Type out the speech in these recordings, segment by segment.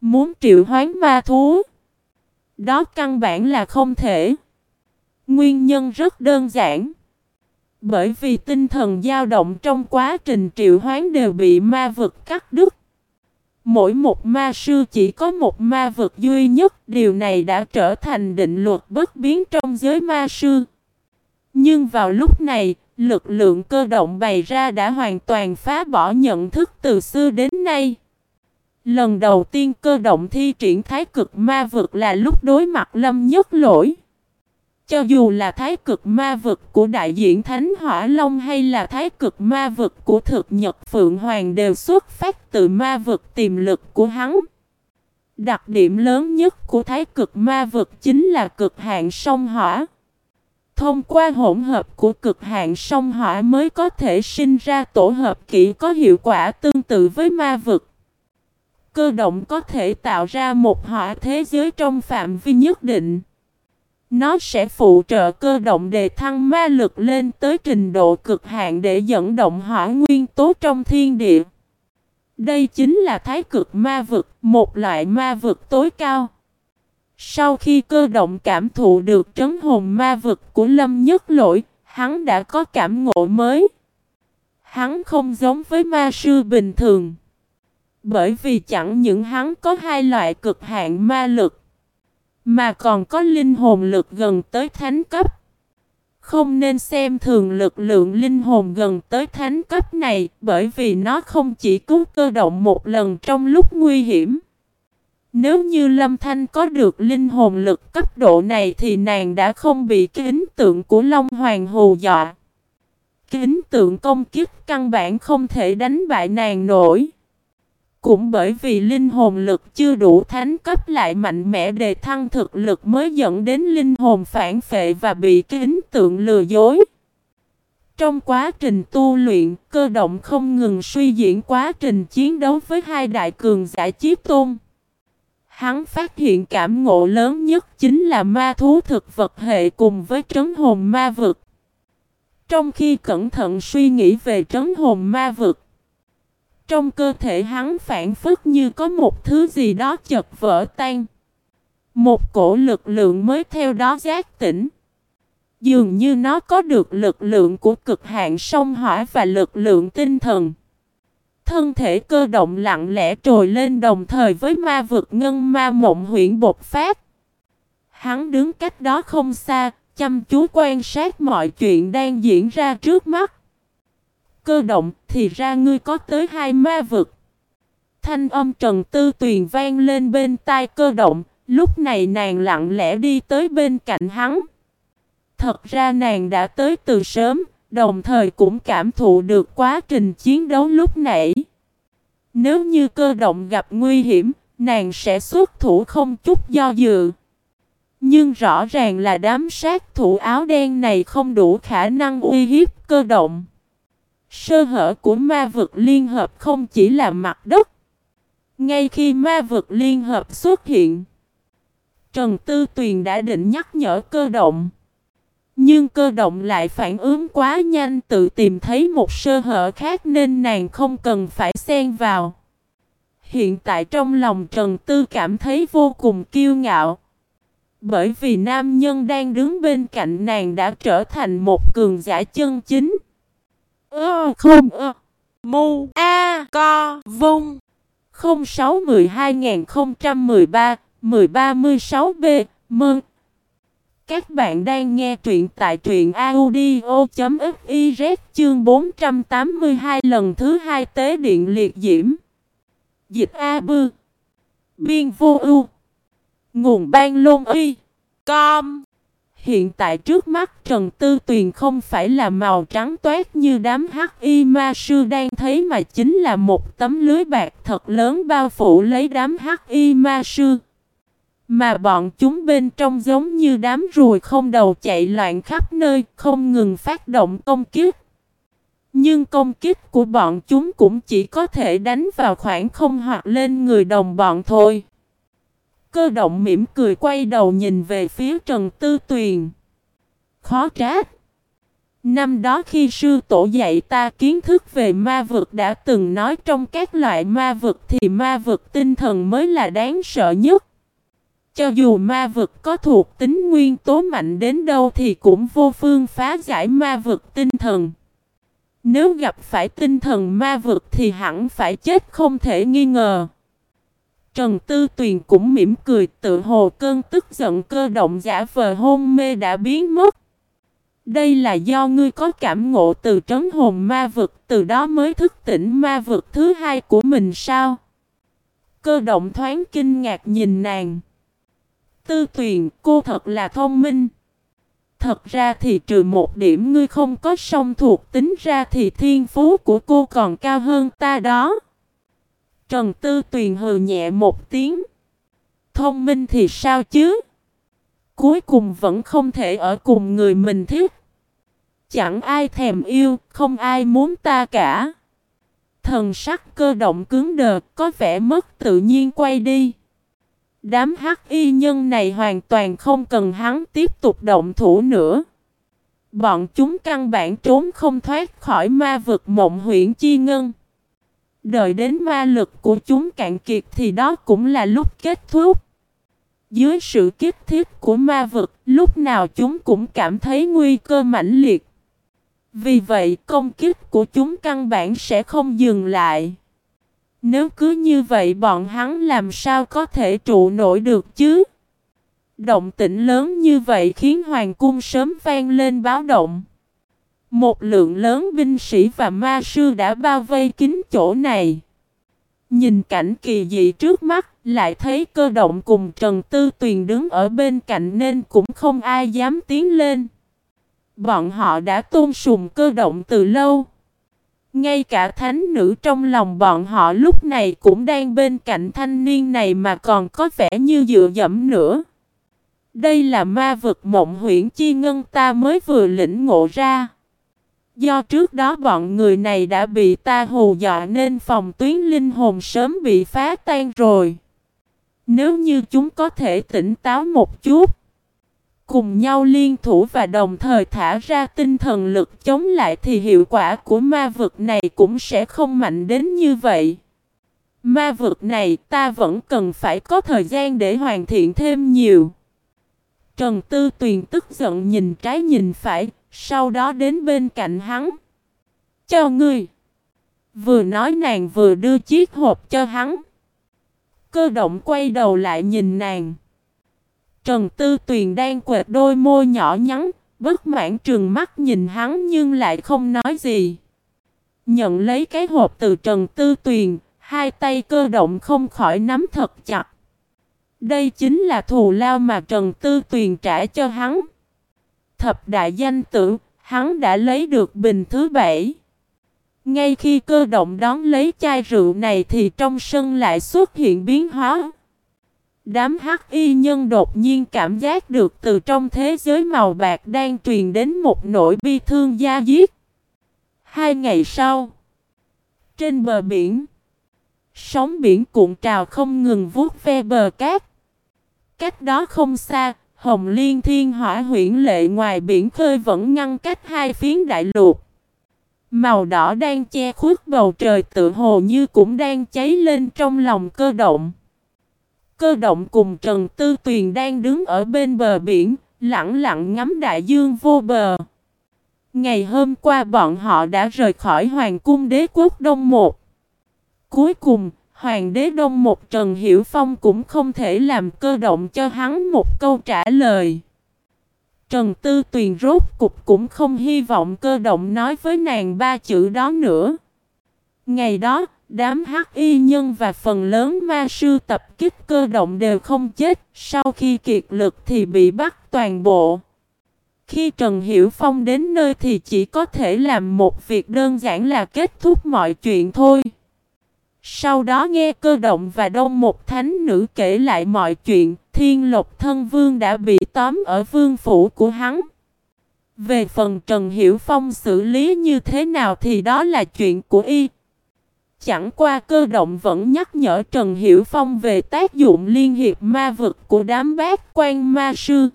Muốn triệu hoán ma thú. Đó căn bản là không thể. Nguyên nhân rất đơn giản. Bởi vì tinh thần dao động trong quá trình triệu hoán đều bị ma vực cắt đứt. Mỗi một ma sư chỉ có một ma vực duy nhất, điều này đã trở thành định luật bất biến trong giới ma sư. Nhưng vào lúc này, lực lượng cơ động bày ra đã hoàn toàn phá bỏ nhận thức từ xưa đến nay. Lần đầu tiên cơ động thi triển thái cực ma vực là lúc đối mặt lâm nhất lỗi. Cho dù là thái cực ma vực của đại diện Thánh Hỏa Long hay là thái cực ma vực của thực nhật Phượng Hoàng đều xuất phát từ ma vực tiềm lực của hắn. Đặc điểm lớn nhất của thái cực ma vực chính là cực hạn sông hỏa. Thông qua hỗn hợp của cực hạn sông hỏa mới có thể sinh ra tổ hợp kỹ có hiệu quả tương tự với ma vực. Cơ động có thể tạo ra một hỏa thế giới trong phạm vi nhất định. Nó sẽ phụ trợ cơ động đề thăng ma lực lên tới trình độ cực hạn để dẫn động hỏa nguyên tố trong thiên địa. Đây chính là thái cực ma vực, một loại ma vực tối cao. Sau khi cơ động cảm thụ được trấn hồn ma vực của Lâm Nhất Lỗi, hắn đã có cảm ngộ mới. Hắn không giống với ma sư bình thường. Bởi vì chẳng những hắn có hai loại cực hạn ma lực, mà còn có linh hồn lực gần tới thánh cấp. Không nên xem thường lực lượng linh hồn gần tới thánh cấp này, bởi vì nó không chỉ cứu cơ động một lần trong lúc nguy hiểm. Nếu như Lâm Thanh có được linh hồn lực cấp độ này thì nàng đã không bị kính tượng của Long Hoàng hù dọa. Kính tượng công kiếp căn bản không thể đánh bại nàng nổi. Cũng bởi vì linh hồn lực chưa đủ thánh cấp lại mạnh mẽ đề thăng thực lực mới dẫn đến linh hồn phản phệ và bị kính tượng lừa dối. Trong quá trình tu luyện, cơ động không ngừng suy diễn quá trình chiến đấu với hai đại cường giả chiếc tôn. Hắn phát hiện cảm ngộ lớn nhất chính là ma thú thực vật hệ cùng với trấn hồn ma vực. Trong khi cẩn thận suy nghĩ về trấn hồn ma vực, trong cơ thể hắn phản phức như có một thứ gì đó chật vỡ tan. Một cổ lực lượng mới theo đó giác tỉnh. Dường như nó có được lực lượng của cực hạn sông hỏa và lực lượng tinh thần. Thân thể cơ động lặng lẽ trồi lên đồng thời với ma vực ngân ma mộng huyện bột phát. Hắn đứng cách đó không xa, chăm chú quan sát mọi chuyện đang diễn ra trước mắt cơ động, thì ra ngươi có tới hai ma vực. Thanh âm Trần Tư Tuyền vang lên bên tai cơ động, lúc này nàng lặng lẽ đi tới bên cạnh hắn. Thật ra nàng đã tới từ sớm, đồng thời cũng cảm thụ được quá trình chiến đấu lúc nãy. Nếu như cơ động gặp nguy hiểm, nàng sẽ xuất thủ không chút do dự. Nhưng rõ ràng là đám sát thủ áo đen này không đủ khả năng uy hiếp cơ động. Sơ hở của ma vực liên hợp không chỉ là mặt đất. Ngay khi ma vực liên hợp xuất hiện, Trần Tư Tuyền đã định nhắc nhở cơ động. Nhưng cơ động lại phản ứng quá nhanh tự tìm thấy một sơ hở khác nên nàng không cần phải xen vào. Hiện tại trong lòng Trần Tư cảm thấy vô cùng kiêu ngạo. Bởi vì nam nhân đang đứng bên cạnh nàng đã trở thành một cường giả chân chính. Ơ, không, ơ. Mu, A, Co, Vung. 06 12 13 13 B Mừng Các bạn đang nghe truyện tại truyện audio.fiz chương 482 lần thứ hai tế điện liệt diễm. Dịch A Bư Biên vô ưu. Nguồn ban lôn y. Com. Hiện tại trước mắt Trần Tư Tuyền không phải là màu trắng toát như đám hắc y ma sư đang thấy mà chính là một tấm lưới bạc thật lớn bao phủ lấy đám hắc y ma sư. Mà bọn chúng bên trong giống như đám ruồi không đầu chạy loạn khắp nơi, không ngừng phát động công kích. Nhưng công kích của bọn chúng cũng chỉ có thể đánh vào khoảng không hoặc lên người đồng bọn thôi. Cơ động mỉm cười quay đầu nhìn về phía Trần Tư Tuyền. Khó trách. Năm đó khi sư tổ dạy ta kiến thức về ma vực đã từng nói trong các loại ma vực thì ma vực tinh thần mới là đáng sợ nhất. Cho dù ma vực có thuộc tính nguyên tố mạnh đến đâu thì cũng vô phương phá giải ma vực tinh thần. Nếu gặp phải tinh thần ma vực thì hẳn phải chết không thể nghi ngờ. Trần Tư Tuyền cũng mỉm cười, tự hồ cơn tức giận cơ động giả vờ hôn mê đã biến mất. Đây là do ngươi có cảm ngộ từ trấn hồn ma vực, từ đó mới thức tỉnh ma vực thứ hai của mình sao? Cơ động thoáng kinh ngạc nhìn nàng. Tư Tuyền, cô thật là thông minh. Thật ra thì trừ một điểm ngươi không có song thuộc, tính ra thì thiên phú của cô còn cao hơn ta đó. Trần Tư Tuyền hừ nhẹ một tiếng. Thông minh thì sao chứ? Cuối cùng vẫn không thể ở cùng người mình thích. Chẳng ai thèm yêu, không ai muốn ta cả. Thần sắc cơ động cứng đờ, có vẻ mất tự nhiên quay đi. Đám hắc y nhân này hoàn toàn không cần hắn tiếp tục động thủ nữa. Bọn chúng căn bản trốn không thoát khỏi ma vực mộng huyện chi ngân. Đợi đến ma lực của chúng cạn kiệt thì đó cũng là lúc kết thúc. Dưới sự kích thiết của ma vực, lúc nào chúng cũng cảm thấy nguy cơ mãnh liệt. Vì vậy, công kích của chúng căn bản sẽ không dừng lại. Nếu cứ như vậy bọn hắn làm sao có thể trụ nổi được chứ? Động tĩnh lớn như vậy khiến hoàng cung sớm vang lên báo động. Một lượng lớn binh sĩ và ma sư đã bao vây kín chỗ này. Nhìn cảnh kỳ dị trước mắt, lại thấy cơ động cùng Trần Tư Tuyền đứng ở bên cạnh nên cũng không ai dám tiến lên. Bọn họ đã tôn sùng cơ động từ lâu. Ngay cả thánh nữ trong lòng bọn họ lúc này cũng đang bên cạnh thanh niên này mà còn có vẻ như dựa dẫm nữa. Đây là ma vực mộng huyễn chi ngân ta mới vừa lĩnh ngộ ra. Do trước đó bọn người này đã bị ta hù dọa nên phòng tuyến linh hồn sớm bị phá tan rồi. Nếu như chúng có thể tỉnh táo một chút, cùng nhau liên thủ và đồng thời thả ra tinh thần lực chống lại thì hiệu quả của ma vực này cũng sẽ không mạnh đến như vậy. Ma vực này ta vẫn cần phải có thời gian để hoàn thiện thêm nhiều. Trần Tư Tuyền tức giận nhìn trái nhìn phải, sau đó đến bên cạnh hắn. Cho ngươi. Vừa nói nàng vừa đưa chiếc hộp cho hắn. Cơ động quay đầu lại nhìn nàng. Trần Tư Tuyền đang quệt đôi môi nhỏ nhắn, bất mãn trừng mắt nhìn hắn nhưng lại không nói gì. Nhận lấy cái hộp từ Trần Tư Tuyền, hai tay cơ động không khỏi nắm thật chặt. Đây chính là thù lao mà Trần Tư Tuyền trả cho hắn. Thập đại danh tử, hắn đã lấy được bình thứ bảy. Ngay khi cơ động đón lấy chai rượu này thì trong sân lại xuất hiện biến hóa. Đám hắc y nhân đột nhiên cảm giác được từ trong thế giới màu bạc đang truyền đến một nỗi bi thương da diết. Hai ngày sau, trên bờ biển, sóng biển cuộn trào không ngừng vuốt ve bờ cát. Cách đó không xa, Hồng Liên Thiên Hỏa huyển lệ ngoài biển khơi vẫn ngăn cách hai phiến đại lục. Màu đỏ đang che khuất bầu trời tự hồ như cũng đang cháy lên trong lòng cơ động. Cơ động cùng Trần Tư Tuyền đang đứng ở bên bờ biển, lặng lặng ngắm đại dương vô bờ. Ngày hôm qua bọn họ đã rời khỏi Hoàng cung đế quốc Đông Một. Cuối cùng, Hoàng đế Đông Một Trần Hiểu Phong cũng không thể làm cơ động cho hắn một câu trả lời. Trần Tư Tuyền rốt cục cũng không hy vọng cơ động nói với nàng ba chữ đó nữa. Ngày đó, đám hắc y nhân và phần lớn ma sư tập kích cơ động đều không chết, sau khi kiệt lực thì bị bắt toàn bộ. Khi Trần Hiểu Phong đến nơi thì chỉ có thể làm một việc đơn giản là kết thúc mọi chuyện thôi. Sau đó nghe cơ động và đông một thánh nữ kể lại mọi chuyện, thiên lộc thân vương đã bị tóm ở vương phủ của hắn. Về phần Trần Hiểu Phong xử lý như thế nào thì đó là chuyện của y. Chẳng qua cơ động vẫn nhắc nhở Trần Hiểu Phong về tác dụng liên hiệp ma vực của đám bác quan ma sư.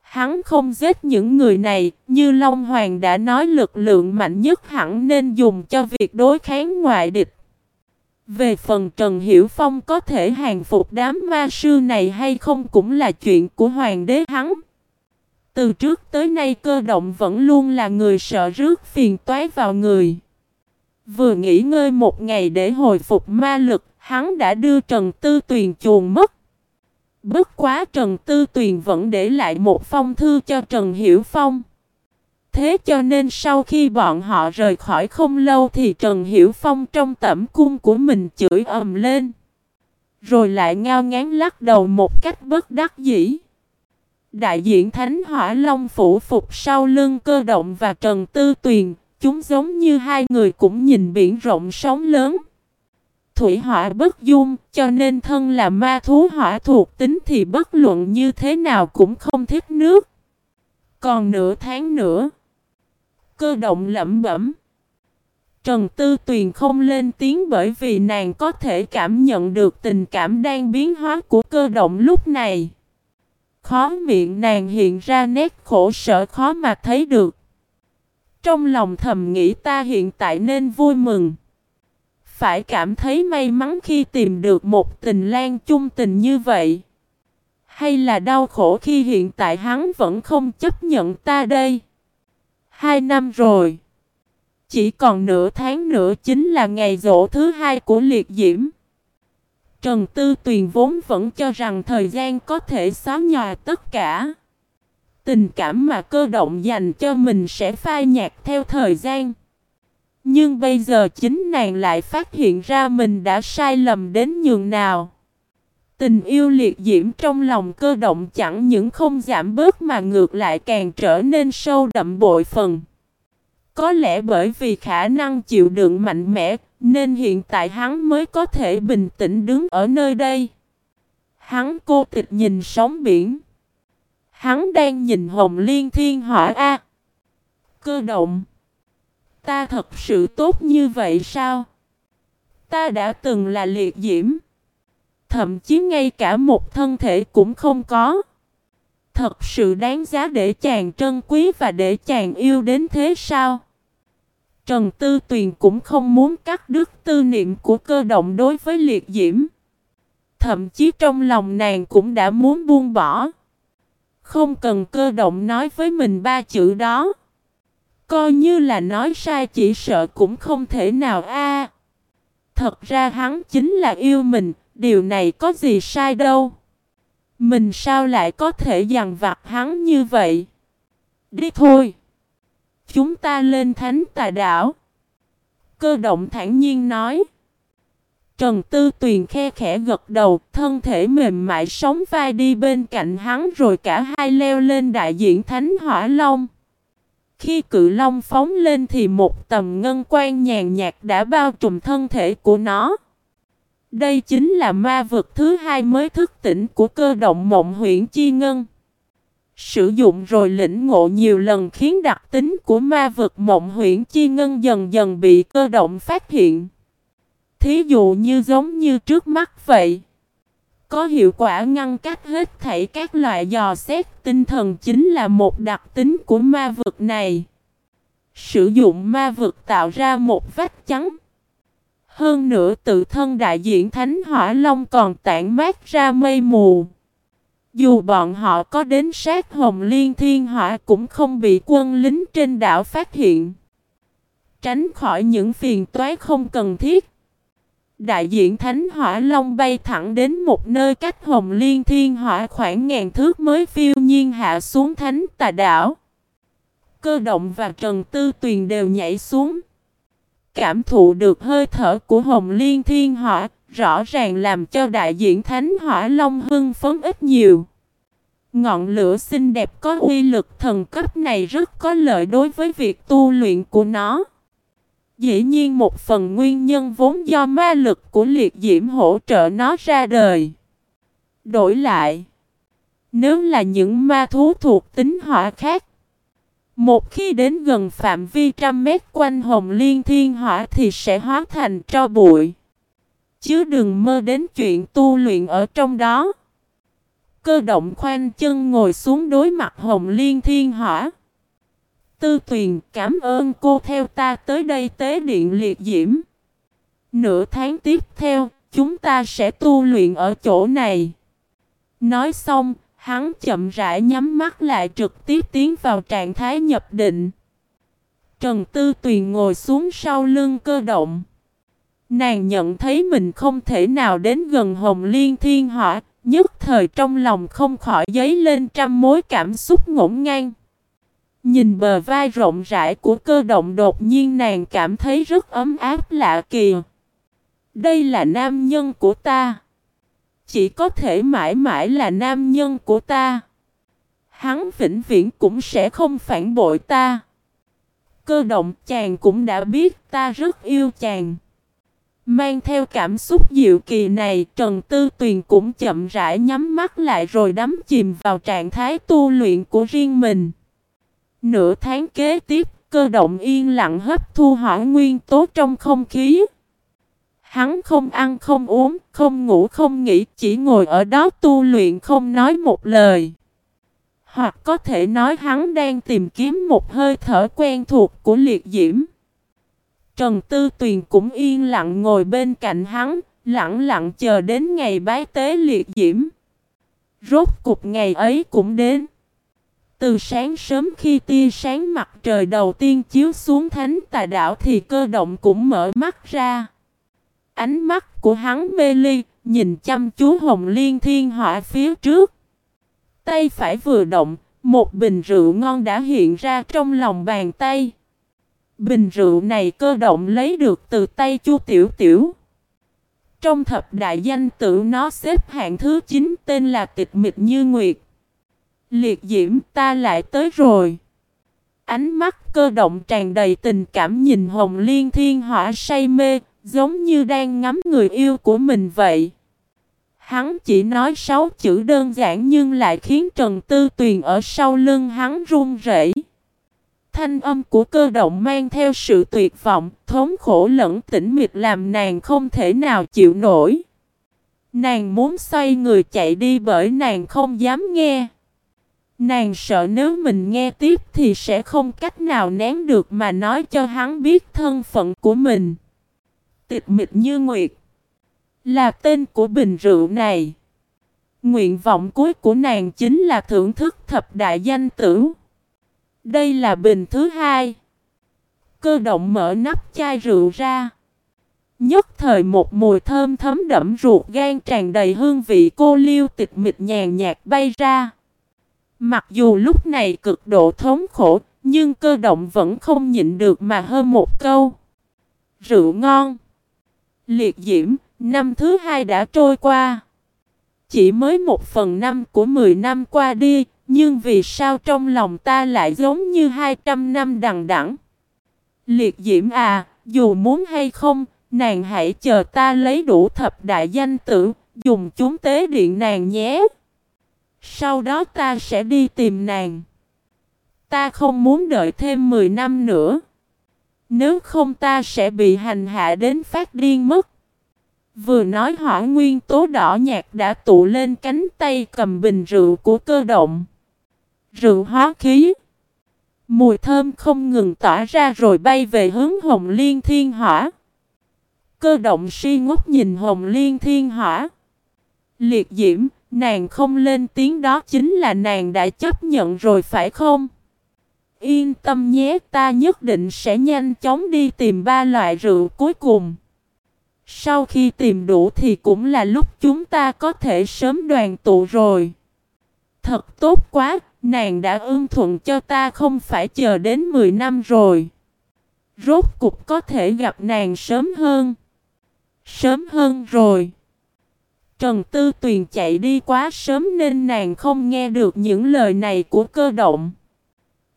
Hắn không giết những người này, như Long Hoàng đã nói lực lượng mạnh nhất hẳn nên dùng cho việc đối kháng ngoại địch. Về phần Trần Hiểu Phong có thể hàng phục đám ma sư này hay không cũng là chuyện của hoàng đế hắn. Từ trước tới nay cơ động vẫn luôn là người sợ rước phiền toái vào người. Vừa nghỉ ngơi một ngày để hồi phục ma lực, hắn đã đưa Trần Tư Tuyền chuồn mất. Bất quá Trần Tư Tuyền vẫn để lại một phong thư cho Trần Hiểu Phong. Thế cho nên sau khi bọn họ rời khỏi không lâu thì Trần Hiểu Phong trong tẩm cung của mình chửi ầm lên. Rồi lại ngao ngán lắc đầu một cách bất đắc dĩ. Đại diện Thánh Hỏa Long phủ phục sau lưng cơ động và Trần Tư Tuyền, chúng giống như hai người cũng nhìn biển rộng sóng lớn. Thủy hỏa bất dung, cho nên thân là ma thú hỏa thuộc tính thì bất luận như thế nào cũng không thích nước. Còn nửa tháng nữa, cơ động lẩm bẩm. Trần Tư Tuyền không lên tiếng bởi vì nàng có thể cảm nhận được tình cảm đang biến hóa của cơ động lúc này. Khó miệng nàng hiện ra nét khổ sở khó mà thấy được. Trong lòng thầm nghĩ ta hiện tại nên vui mừng. Phải cảm thấy may mắn khi tìm được một tình lan chung tình như vậy. Hay là đau khổ khi hiện tại hắn vẫn không chấp nhận ta đây. Hai năm rồi. Chỉ còn nửa tháng nữa chính là ngày rỗ thứ hai của liệt diễm. Trần Tư Tuyền vốn vẫn cho rằng thời gian có thể xóa nhòa tất cả. Tình cảm mà cơ động dành cho mình sẽ phai nhạt theo thời gian. Nhưng bây giờ chính nàng lại phát hiện ra mình đã sai lầm đến nhường nào. Tình yêu liệt diễm trong lòng cơ động chẳng những không giảm bớt mà ngược lại càng trở nên sâu đậm bội phần. Có lẽ bởi vì khả năng chịu đựng mạnh mẽ, nên hiện tại hắn mới có thể bình tĩnh đứng ở nơi đây. Hắn cô tịch nhìn sóng biển. Hắn đang nhìn hồng liên thiên hỏa A. Cơ động. Ta thật sự tốt như vậy sao? Ta đã từng là liệt diễm. Thậm chí ngay cả một thân thể cũng không có. Thật sự đáng giá để chàng trân quý và để chàng yêu đến thế sao? Trần Tư Tuyền cũng không muốn cắt đứt tư niệm của cơ động đối với liệt diễm. Thậm chí trong lòng nàng cũng đã muốn buông bỏ. Không cần cơ động nói với mình ba chữ đó. Coi như là nói sai chỉ sợ cũng không thể nào a. thật ra hắn chính là yêu mình, điều này có gì sai đâu. Mình sao lại có thể dằn vặt hắn như vậy? Đi thôi. Chúng ta lên thánh tà đảo. Cơ động thản nhiên nói. Trần Tư Tuyền khe khẽ gật đầu, thân thể mềm mại sống vai đi bên cạnh hắn rồi cả hai leo lên đại diện Thánh Hỏa Long. Khi cự long phóng lên thì một tầm ngân quan nhàn nhạt đã bao trùm thân thể của nó. Đây chính là ma vực thứ hai mới thức tỉnh của cơ động mộng huyện chi ngân. Sử dụng rồi lĩnh ngộ nhiều lần khiến đặc tính của ma vực mộng huyện chi ngân dần dần bị cơ động phát hiện. Thí dụ như giống như trước mắt vậy. Có hiệu quả ngăn cách hết thảy các loại dò xét, tinh thần chính là một đặc tính của ma vực này. Sử dụng ma vực tạo ra một vách trắng. Hơn nữa tự thân đại diện Thánh Hỏa Long còn tản mát ra mây mù. Dù bọn họ có đến sát Hồng Liên Thiên Hỏa cũng không bị quân lính trên đảo phát hiện. Tránh khỏi những phiền toái không cần thiết. Đại diện Thánh Hỏa Long bay thẳng đến một nơi cách Hồng Liên Thiên Hỏa khoảng ngàn thước mới phiêu nhiên hạ xuống Thánh Tà Đảo. Cơ động và Trần Tư Tuyền đều nhảy xuống. Cảm thụ được hơi thở của Hồng Liên Thiên Hỏa, rõ ràng làm cho đại diện Thánh Hỏa Long hưng phấn ít nhiều. Ngọn lửa xinh đẹp có uy lực thần cấp này rất có lợi đối với việc tu luyện của nó. Dĩ nhiên một phần nguyên nhân vốn do ma lực của liệt diễm hỗ trợ nó ra đời. Đổi lại, nếu là những ma thú thuộc tính hỏa khác, một khi đến gần phạm vi trăm mét quanh hồng liên thiên hỏa thì sẽ hóa thành tro bụi. Chứ đừng mơ đến chuyện tu luyện ở trong đó. Cơ động khoanh chân ngồi xuống đối mặt Hồng Liên Thiên Hỏa. Tư Tuyền cảm ơn cô theo ta tới đây tế điện liệt diễm. Nửa tháng tiếp theo, chúng ta sẽ tu luyện ở chỗ này. Nói xong, hắn chậm rãi nhắm mắt lại trực tiếp tiến vào trạng thái nhập định. Trần Tư Tuyền ngồi xuống sau lưng cơ động. Nàng nhận thấy mình không thể nào đến gần Hồng Liên Thiên Hỏa, nhất thời trong lòng không khỏi dấy lên trăm mối cảm xúc ngổn ngang. Nhìn bờ vai rộng rãi của cơ động đột nhiên nàng cảm thấy rất ấm áp lạ kỳ. Đây là nam nhân của ta. Chỉ có thể mãi mãi là nam nhân của ta. Hắn vĩnh viễn cũng sẽ không phản bội ta. Cơ động chàng cũng đã biết ta rất yêu chàng. Mang theo cảm xúc dịu kỳ này, Trần Tư Tuyền cũng chậm rãi nhắm mắt lại rồi đắm chìm vào trạng thái tu luyện của riêng mình. Nửa tháng kế tiếp, cơ động yên lặng hấp thu hỏa nguyên tố trong không khí. Hắn không ăn không uống, không ngủ không nghỉ, chỉ ngồi ở đó tu luyện không nói một lời. Hoặc có thể nói hắn đang tìm kiếm một hơi thở quen thuộc của liệt diễm. Trần Tư Tuyền cũng yên lặng ngồi bên cạnh hắn, lặng lặng chờ đến ngày bái tế liệt diễm. Rốt cục ngày ấy cũng đến. Từ sáng sớm khi tia sáng mặt trời đầu tiên chiếu xuống thánh tà đảo thì cơ động cũng mở mắt ra. Ánh mắt của hắn mê ly, nhìn chăm chú hồng liên thiên hỏa phía trước. Tay phải vừa động, một bình rượu ngon đã hiện ra trong lòng bàn tay. Bình rượu này cơ động lấy được từ tay chu tiểu tiểu. Trong thập đại danh tự nó xếp hạng thứ 9 tên là tịch mịch như nguyệt. Liệt diễm ta lại tới rồi. Ánh mắt cơ động tràn đầy tình cảm nhìn hồng liên thiên hỏa say mê, giống như đang ngắm người yêu của mình vậy. Hắn chỉ nói sáu chữ đơn giản nhưng lại khiến Trần Tư Tuyền ở sau lưng hắn run rẩy. Thanh âm của cơ động mang theo sự tuyệt vọng, thống khổ lẫn tĩnh mịch làm nàng không thể nào chịu nổi. Nàng muốn xoay người chạy đi bởi nàng không dám nghe. Nàng sợ nếu mình nghe tiếp thì sẽ không cách nào nén được mà nói cho hắn biết thân phận của mình. Tịch mịch như nguyệt. Là tên của bình rượu này. Nguyện vọng cuối của nàng chính là thưởng thức thập đại danh tử. Đây là bình thứ hai. Cơ động mở nắp chai rượu ra. Nhất thời một mùi thơm thấm đẫm ruột gan tràn đầy hương vị cô liêu tịch mịch nhàn nhạt bay ra. Mặc dù lúc này cực độ thống khổ, nhưng cơ động vẫn không nhịn được mà hơn một câu. Rượu ngon. Liệt diễm, năm thứ hai đã trôi qua. Chỉ mới một phần năm của mười năm qua đi, nhưng vì sao trong lòng ta lại giống như hai trăm năm đằng đẵng? Liệt diễm à, dù muốn hay không, nàng hãy chờ ta lấy đủ thập đại danh tử, dùng chúng tế điện nàng nhé. Sau đó ta sẽ đi tìm nàng. Ta không muốn đợi thêm 10 năm nữa. Nếu không ta sẽ bị hành hạ đến phát điên mất. Vừa nói hỏa nguyên tố đỏ nhạt đã tụ lên cánh tay cầm bình rượu của cơ động. Rượu hóa khí. Mùi thơm không ngừng tỏa ra rồi bay về hướng hồng liên thiên hỏa. Cơ động si ngốc nhìn hồng liên thiên hỏa. Liệt diễm, nàng không lên tiếng đó chính là nàng đã chấp nhận rồi phải không? Yên tâm nhé ta nhất định sẽ nhanh chóng đi tìm ba loại rượu cuối cùng. Sau khi tìm đủ thì cũng là lúc chúng ta có thể sớm đoàn tụ rồi. Thật tốt quá, nàng đã ưng thuận cho ta không phải chờ đến 10 năm rồi. Rốt cục có thể gặp nàng sớm hơn. Sớm hơn rồi. Trần Tư Tuyền chạy đi quá sớm nên nàng không nghe được những lời này của cơ động.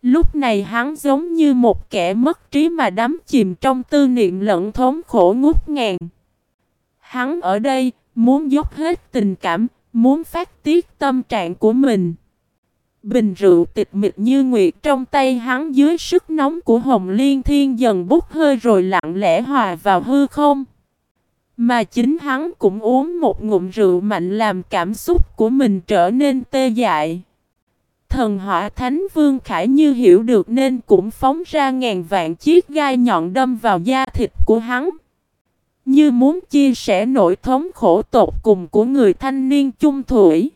Lúc này hắn giống như một kẻ mất trí mà đắm chìm trong tư niệm lẫn thống khổ ngút ngàn. Hắn ở đây, muốn dốc hết tình cảm, muốn phát tiết tâm trạng của mình. Bình rượu tịch mịch như nguyệt trong tay hắn dưới sức nóng của Hồng Liên Thiên dần bút hơi rồi lặng lẽ hòa vào hư không. Mà chính hắn cũng uống một ngụm rượu mạnh làm cảm xúc của mình trở nên tê dại. Thần hỏa thánh vương khải như hiểu được nên cũng phóng ra ngàn vạn chiếc gai nhọn đâm vào da thịt của hắn. Như muốn chia sẻ nỗi thống khổ tột cùng của người thanh niên chung thủy.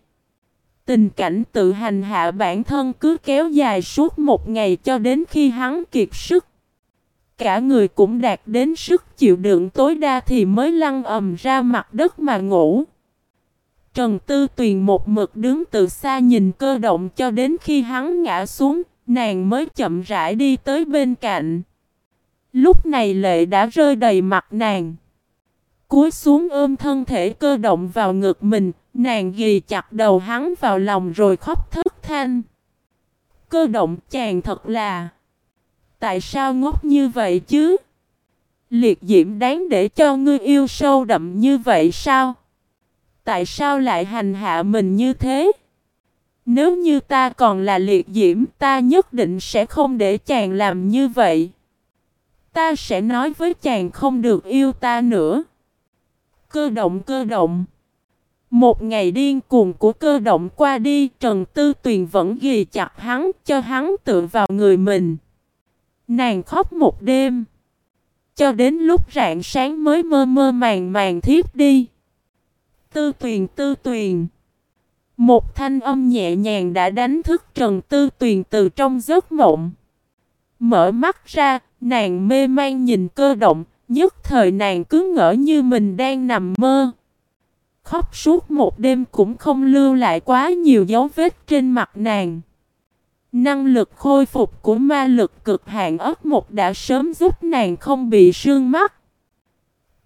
Tình cảnh tự hành hạ bản thân cứ kéo dài suốt một ngày cho đến khi hắn kiệt sức. Cả người cũng đạt đến sức chịu đựng tối đa thì mới lăn ầm ra mặt đất mà ngủ. Trần Tư Tuyền một mực đứng từ xa nhìn cơ động cho đến khi hắn ngã xuống, nàng mới chậm rãi đi tới bên cạnh. Lúc này lệ đã rơi đầy mặt nàng. Cúi xuống ôm thân thể cơ động vào ngực mình, nàng ghi chặt đầu hắn vào lòng rồi khóc thất thanh. Cơ động chàng thật là... Tại sao ngốc như vậy chứ? Liệt diễm đáng để cho ngươi yêu sâu đậm như vậy sao? Tại sao lại hành hạ mình như thế? Nếu như ta còn là liệt diễm ta nhất định sẽ không để chàng làm như vậy. Ta sẽ nói với chàng không được yêu ta nữa. Cơ động cơ động. Một ngày điên cuồng của cơ động qua đi, Trần Tư Tuyền vẫn ghi chặt hắn, cho hắn tựa vào người mình. Nàng khóc một đêm. Cho đến lúc rạng sáng mới mơ mơ màng màng thiếp đi. Tư Tuyền Tư Tuyền. Một thanh âm nhẹ nhàng đã đánh thức Trần Tư Tuyền từ trong giấc mộng. Mở mắt ra, nàng mê man nhìn cơ động, nhất thời nàng cứ ngỡ như mình đang nằm mơ. Khóc suốt một đêm cũng không lưu lại quá nhiều dấu vết trên mặt nàng. Năng lực khôi phục của ma lực cực hạn ớt một đã sớm giúp nàng không bị sương mắt.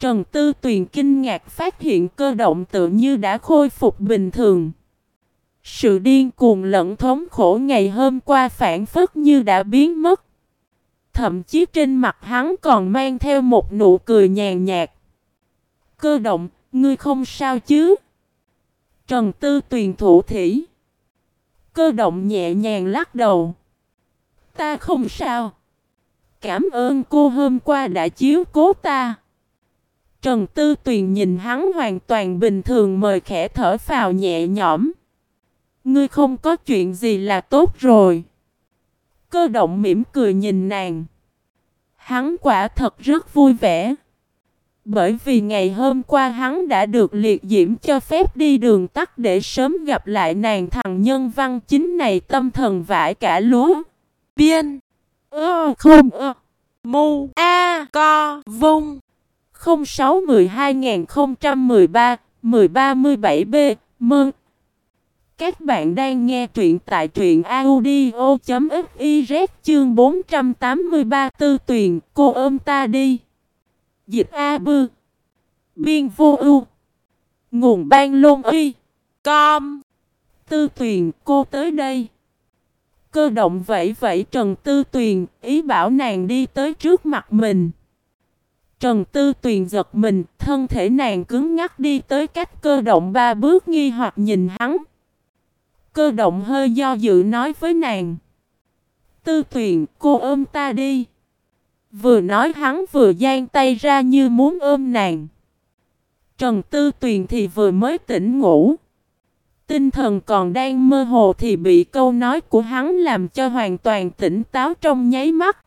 Trần Tư Tuyền kinh ngạc phát hiện cơ động tự như đã khôi phục bình thường. Sự điên cuồng lẫn thống khổ ngày hôm qua phản phất như đã biến mất. Thậm chí trên mặt hắn còn mang theo một nụ cười nhàn nhạt. Cơ động, ngươi không sao chứ? Trần Tư Tuyền thủ thỉ. Cơ động nhẹ nhàng lắc đầu. Ta không sao. Cảm ơn cô hôm qua đã chiếu cố ta. Trần Tư Tuyền nhìn hắn hoàn toàn bình thường mời khẽ thở phào nhẹ nhõm. Ngươi không có chuyện gì là tốt rồi. Cơ động mỉm cười nhìn nàng. Hắn quả thật rất vui vẻ. Bởi vì ngày hôm qua hắn đã được liệt diễm cho phép đi đường tắt để sớm gặp lại nàng thằng nhân văn chính này tâm thần vải cả lúa. Biên. Ơ, không ơ. Mu. A. Co. Vung. 06 12 13 13 b Mơn. Các bạn đang nghe truyện tại truyện audio.fiz chương 483 tư tuyền cô ôm ta đi. Dịch A Bư. Biên vô ưu. Nguồn ban lôn y. Com. Tư tuyền cô tới đây. Cơ động vẫy vẫy Trần Tư Tuyền, ý bảo nàng đi tới trước mặt mình. Trần Tư Tuyền giật mình, thân thể nàng cứng ngắc đi tới cách cơ động ba bước nghi hoặc nhìn hắn. Cơ động hơi do dự nói với nàng. Tư Tuyền, cô ôm ta đi. Vừa nói hắn vừa giang tay ra như muốn ôm nàng. Trần Tư Tuyền thì vừa mới tỉnh ngủ. Tinh thần còn đang mơ hồ thì bị câu nói của hắn làm cho hoàn toàn tỉnh táo trong nháy mắt.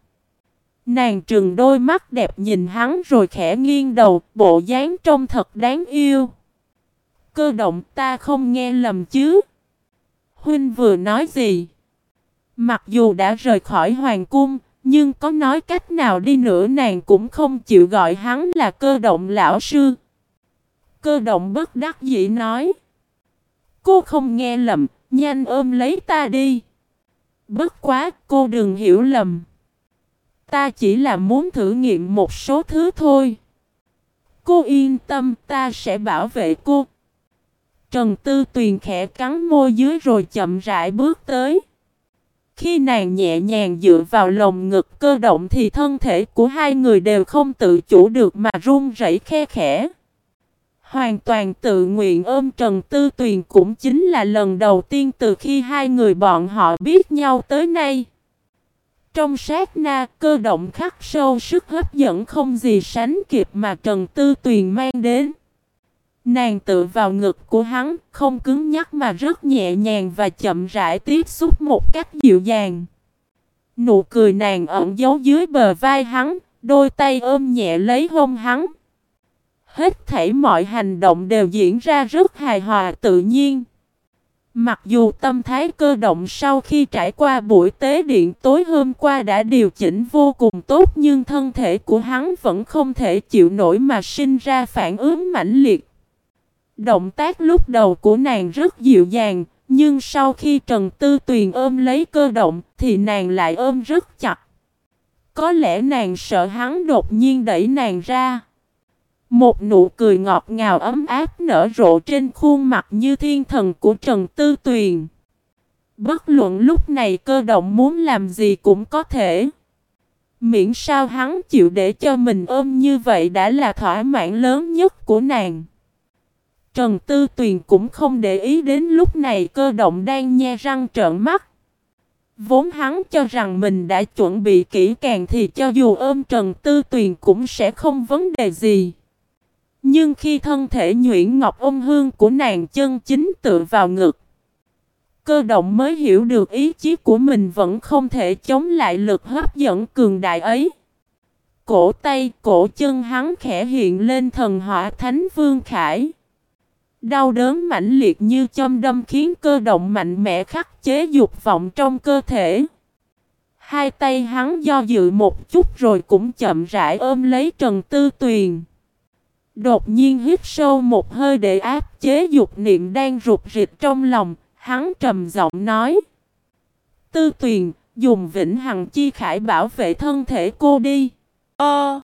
Nàng trừng đôi mắt đẹp nhìn hắn rồi khẽ nghiêng đầu, bộ dáng trông thật đáng yêu. Cơ động ta không nghe lầm chứ. Huynh vừa nói gì? Mặc dù đã rời khỏi hoàng cung, nhưng có nói cách nào đi nữa nàng cũng không chịu gọi hắn là cơ động lão sư. Cơ động bất đắc dĩ nói. Cô không nghe lầm, nhanh ôm lấy ta đi. Bất quá, cô đừng hiểu lầm. Ta chỉ là muốn thử nghiệm một số thứ thôi. Cô yên tâm, ta sẽ bảo vệ cô. Trần Tư Tuyền khẽ cắn môi dưới rồi chậm rãi bước tới. Khi nàng nhẹ nhàng dựa vào lồng ngực cơ động thì thân thể của hai người đều không tự chủ được mà run rẩy khe khẽ. Hoàn toàn tự nguyện ôm Trần Tư Tuyền cũng chính là lần đầu tiên từ khi hai người bọn họ biết nhau tới nay. Trong sát na, cơ động khắc sâu sức hấp dẫn không gì sánh kịp mà Trần Tư Tuyền mang đến. Nàng tự vào ngực của hắn, không cứng nhắc mà rất nhẹ nhàng và chậm rãi tiếp xúc một cách dịu dàng. Nụ cười nàng ẩn giấu dưới bờ vai hắn, đôi tay ôm nhẹ lấy hông hắn. Hết thảy mọi hành động đều diễn ra rất hài hòa tự nhiên. Mặc dù tâm thái cơ động sau khi trải qua buổi tế điện tối hôm qua đã điều chỉnh vô cùng tốt nhưng thân thể của hắn vẫn không thể chịu nổi mà sinh ra phản ứng mãnh liệt. Động tác lúc đầu của nàng rất dịu dàng, nhưng sau khi Trần Tư Tuyền ôm lấy cơ động thì nàng lại ôm rất chặt. Có lẽ nàng sợ hắn đột nhiên đẩy nàng ra. Một nụ cười ngọt ngào ấm áp nở rộ trên khuôn mặt như thiên thần của Trần Tư Tuyền. Bất luận lúc này cơ động muốn làm gì cũng có thể. Miễn sao hắn chịu để cho mình ôm như vậy đã là thỏa mãn lớn nhất của nàng. Trần Tư Tuyền cũng không để ý đến lúc này cơ động đang nhe răng trợn mắt. Vốn hắn cho rằng mình đã chuẩn bị kỹ càng thì cho dù ôm Trần Tư Tuyền cũng sẽ không vấn đề gì. Nhưng khi thân thể nhuyễn ngọc ôm hương của nàng chân chính tựa vào ngực, cơ động mới hiểu được ý chí của mình vẫn không thể chống lại lực hấp dẫn cường đại ấy. Cổ tay, cổ chân hắn khẽ hiện lên thần hỏa thánh vương khải. Đau đớn mãnh liệt như châm đâm khiến cơ động mạnh mẽ khắc chế dục vọng trong cơ thể. Hai tay hắn do dự một chút rồi cũng chậm rãi ôm lấy Trần Tư Tuyền. Đột nhiên hít sâu một hơi để áp chế dục niệm đang rụt rịch trong lòng, hắn trầm giọng nói. Tư Tuyền, dùng vĩnh hằng chi khải bảo vệ thân thể cô đi. Ơ!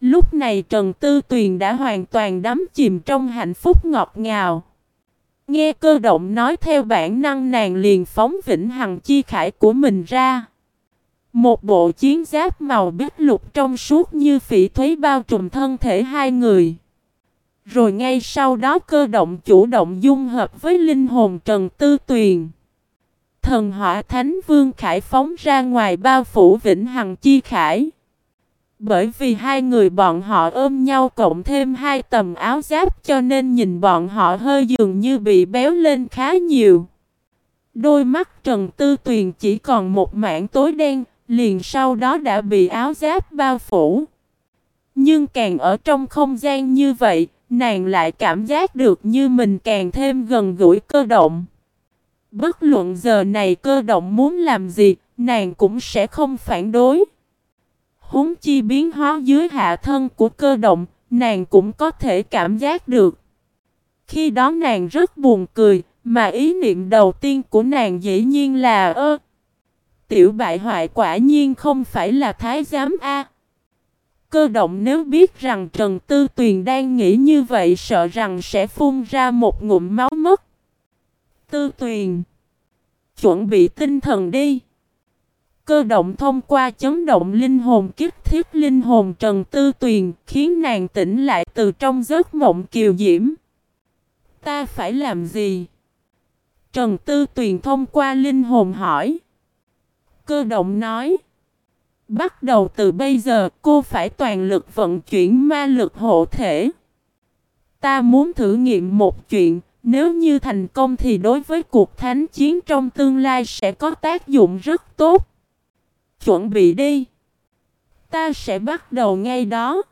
Lúc này Trần Tư Tuyền đã hoàn toàn đắm chìm trong hạnh phúc ngọt ngào. Nghe cơ động nói theo bản năng nàng liền phóng vĩnh hằng chi khải của mình ra. Một bộ chiến giáp màu bích lục trong suốt như phỉ thúy bao trùm thân thể hai người. Rồi ngay sau đó cơ động chủ động dung hợp với linh hồn Trần Tư Tuyền. Thần hỏa Thánh Vương Khải phóng ra ngoài bao phủ Vĩnh Hằng Chi Khải. Bởi vì hai người bọn họ ôm nhau cộng thêm hai tầm áo giáp cho nên nhìn bọn họ hơi dường như bị béo lên khá nhiều. Đôi mắt Trần Tư Tuyền chỉ còn một mảng tối đen, liền sau đó đã bị áo giáp bao phủ. Nhưng càng ở trong không gian như vậy, nàng lại cảm giác được như mình càng thêm gần gũi cơ động. Bất luận giờ này cơ động muốn làm gì, nàng cũng sẽ không phản đối. Húng chi biến hóa dưới hạ thân của cơ động, nàng cũng có thể cảm giác được. Khi đó nàng rất buồn cười, mà ý niệm đầu tiên của nàng dĩ nhiên là ơ. Tiểu bại hoại quả nhiên không phải là thái giám A. Cơ động nếu biết rằng Trần Tư Tuyền đang nghĩ như vậy sợ rằng sẽ phun ra một ngụm máu mất. Tư Tuyền, Chuẩn bị tinh thần đi. Cơ động thông qua chấn động linh hồn kích thiết linh hồn Trần Tư Tuyền khiến nàng tỉnh lại từ trong giấc mộng kiều diễm. Ta phải làm gì? Trần Tư Tuyền thông qua linh hồn hỏi. Cơ động nói. Bắt đầu từ bây giờ cô phải toàn lực vận chuyển ma lực hộ thể. Ta muốn thử nghiệm một chuyện, nếu như thành công thì đối với cuộc thánh chiến trong tương lai sẽ có tác dụng rất tốt. Chuẩn bị đi. Ta sẽ bắt đầu ngay đó.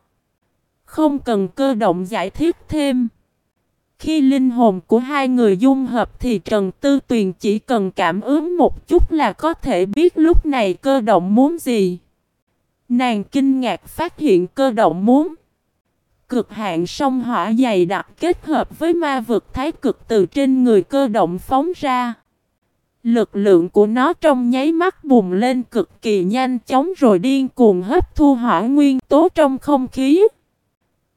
Không cần cơ động giải thích thêm. Khi linh hồn của hai người dung hợp thì Trần Tư Tuyền chỉ cần cảm ứng một chút là có thể biết lúc này cơ động muốn gì. Nàng kinh ngạc phát hiện cơ động muốn. Cực hạn sông hỏa dày đặc kết hợp với ma vực thái cực từ trên người cơ động phóng ra. Lực lượng của nó trong nháy mắt bùng lên cực kỳ nhanh chóng rồi điên cuồng hấp thu hỏa nguyên tố trong không khí.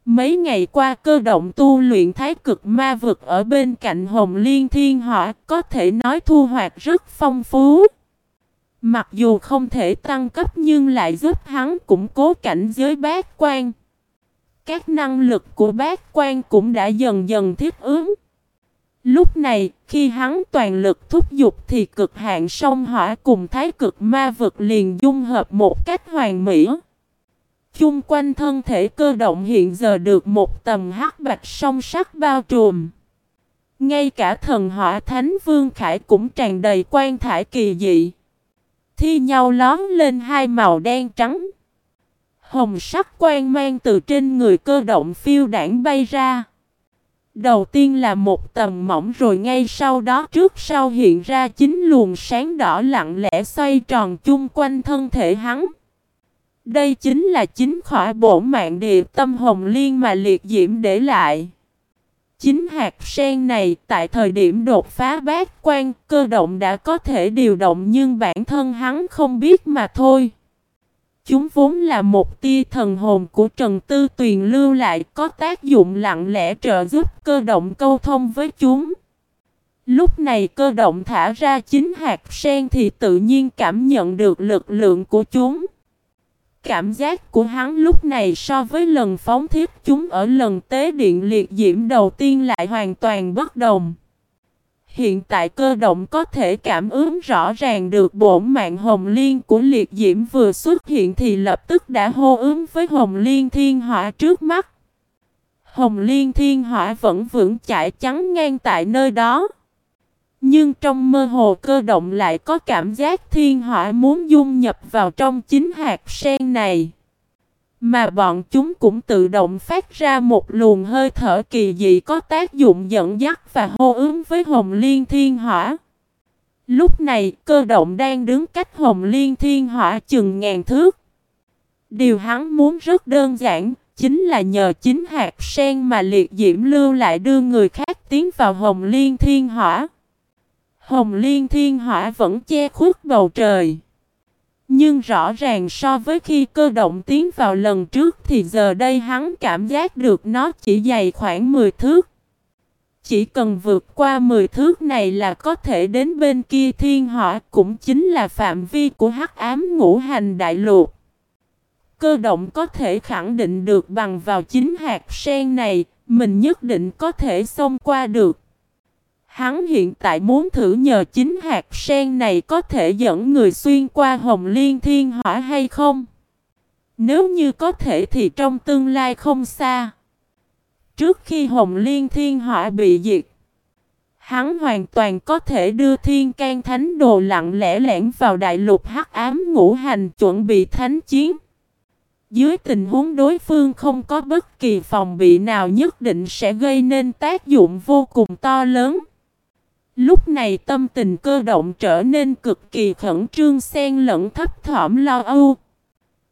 Mấy ngày qua cơ động tu luyện thái cực ma vực ở bên cạnh Hồng Liên Thiên Hỏa có thể nói thu hoạch rất phong phú. Mặc dù không thể tăng cấp nhưng lại giúp hắn củng cố cảnh giới bát quan. Các năng lực của bát quan cũng đã dần dần thiết ứng. Lúc này, khi hắn toàn lực thúc giục thì cực hạn sông hỏa cùng thái cực ma vực liền dung hợp một cách hoàn mỹ. Chung quanh thân thể cơ động hiện giờ được một tầm hắc bạch song sắc bao trùm. Ngay cả thần hỏa thánh vương khải cũng tràn đầy quan thải kỳ dị. Thi nhau lón lên hai màu đen trắng. Hồng sắc quang mang từ trên người cơ động phiêu đảng bay ra. Đầu tiên là một tầng mỏng rồi ngay sau đó trước sau hiện ra chính luồng sáng đỏ lặng lẽ xoay tròn chung quanh thân thể hắn. Đây chính là chính khỏi bổ mạng địa tâm hồng liên mà liệt diễm để lại. Chính hạt sen này, tại thời điểm đột phá bát quan, cơ động đã có thể điều động nhưng bản thân hắn không biết mà thôi. Chúng vốn là một tia thần hồn của Trần Tư Tuyền lưu lại, có tác dụng lặng lẽ trợ giúp cơ động câu thông với chúng. Lúc này cơ động thả ra chính hạt sen thì tự nhiên cảm nhận được lực lượng của chúng. Cảm giác của hắn lúc này so với lần phóng thiết chúng ở lần tế điện liệt diễm đầu tiên lại hoàn toàn bất đồng. Hiện tại cơ động có thể cảm ứng rõ ràng được bổn mạng hồng liên của liệt diễm vừa xuất hiện thì lập tức đã hô ứng với hồng liên thiên hỏa trước mắt. Hồng liên thiên hỏa vẫn vững chãi trắng ngang tại nơi đó. Nhưng trong mơ hồ cơ động lại có cảm giác thiên hỏa muốn dung nhập vào trong chính hạt sen này. Mà bọn chúng cũng tự động phát ra một luồng hơi thở kỳ dị có tác dụng dẫn dắt và hô ứng với hồng liên thiên hỏa. Lúc này cơ động đang đứng cách hồng liên thiên hỏa chừng ngàn thước. Điều hắn muốn rất đơn giản, chính là nhờ chính hạt sen mà liệt diễm lưu lại đưa người khác tiến vào hồng liên thiên hỏa. Hồng liên thiên hỏa vẫn che khuất bầu trời. Nhưng rõ ràng so với khi cơ động tiến vào lần trước thì giờ đây hắn cảm giác được nó chỉ dày khoảng 10 thước. Chỉ cần vượt qua 10 thước này là có thể đến bên kia thiên hỏa cũng chính là phạm vi của hắc ám ngũ hành đại lục. Cơ động có thể khẳng định được bằng vào chính hạt sen này, mình nhất định có thể xông qua được. Hắn hiện tại muốn thử nhờ chính hạt sen này có thể dẫn người xuyên qua hồng liên thiên hỏa hay không? Nếu như có thể thì trong tương lai không xa. Trước khi hồng liên thiên hỏa bị diệt, hắn hoàn toàn có thể đưa thiên can thánh đồ lặng lẽ lẻn vào đại lục hắc ám ngũ hành chuẩn bị thánh chiến. Dưới tình huống đối phương không có bất kỳ phòng bị nào nhất định sẽ gây nên tác dụng vô cùng to lớn. Lúc này tâm tình cơ động trở nên cực kỳ khẩn trương xen lẫn thấp thỏm lo âu.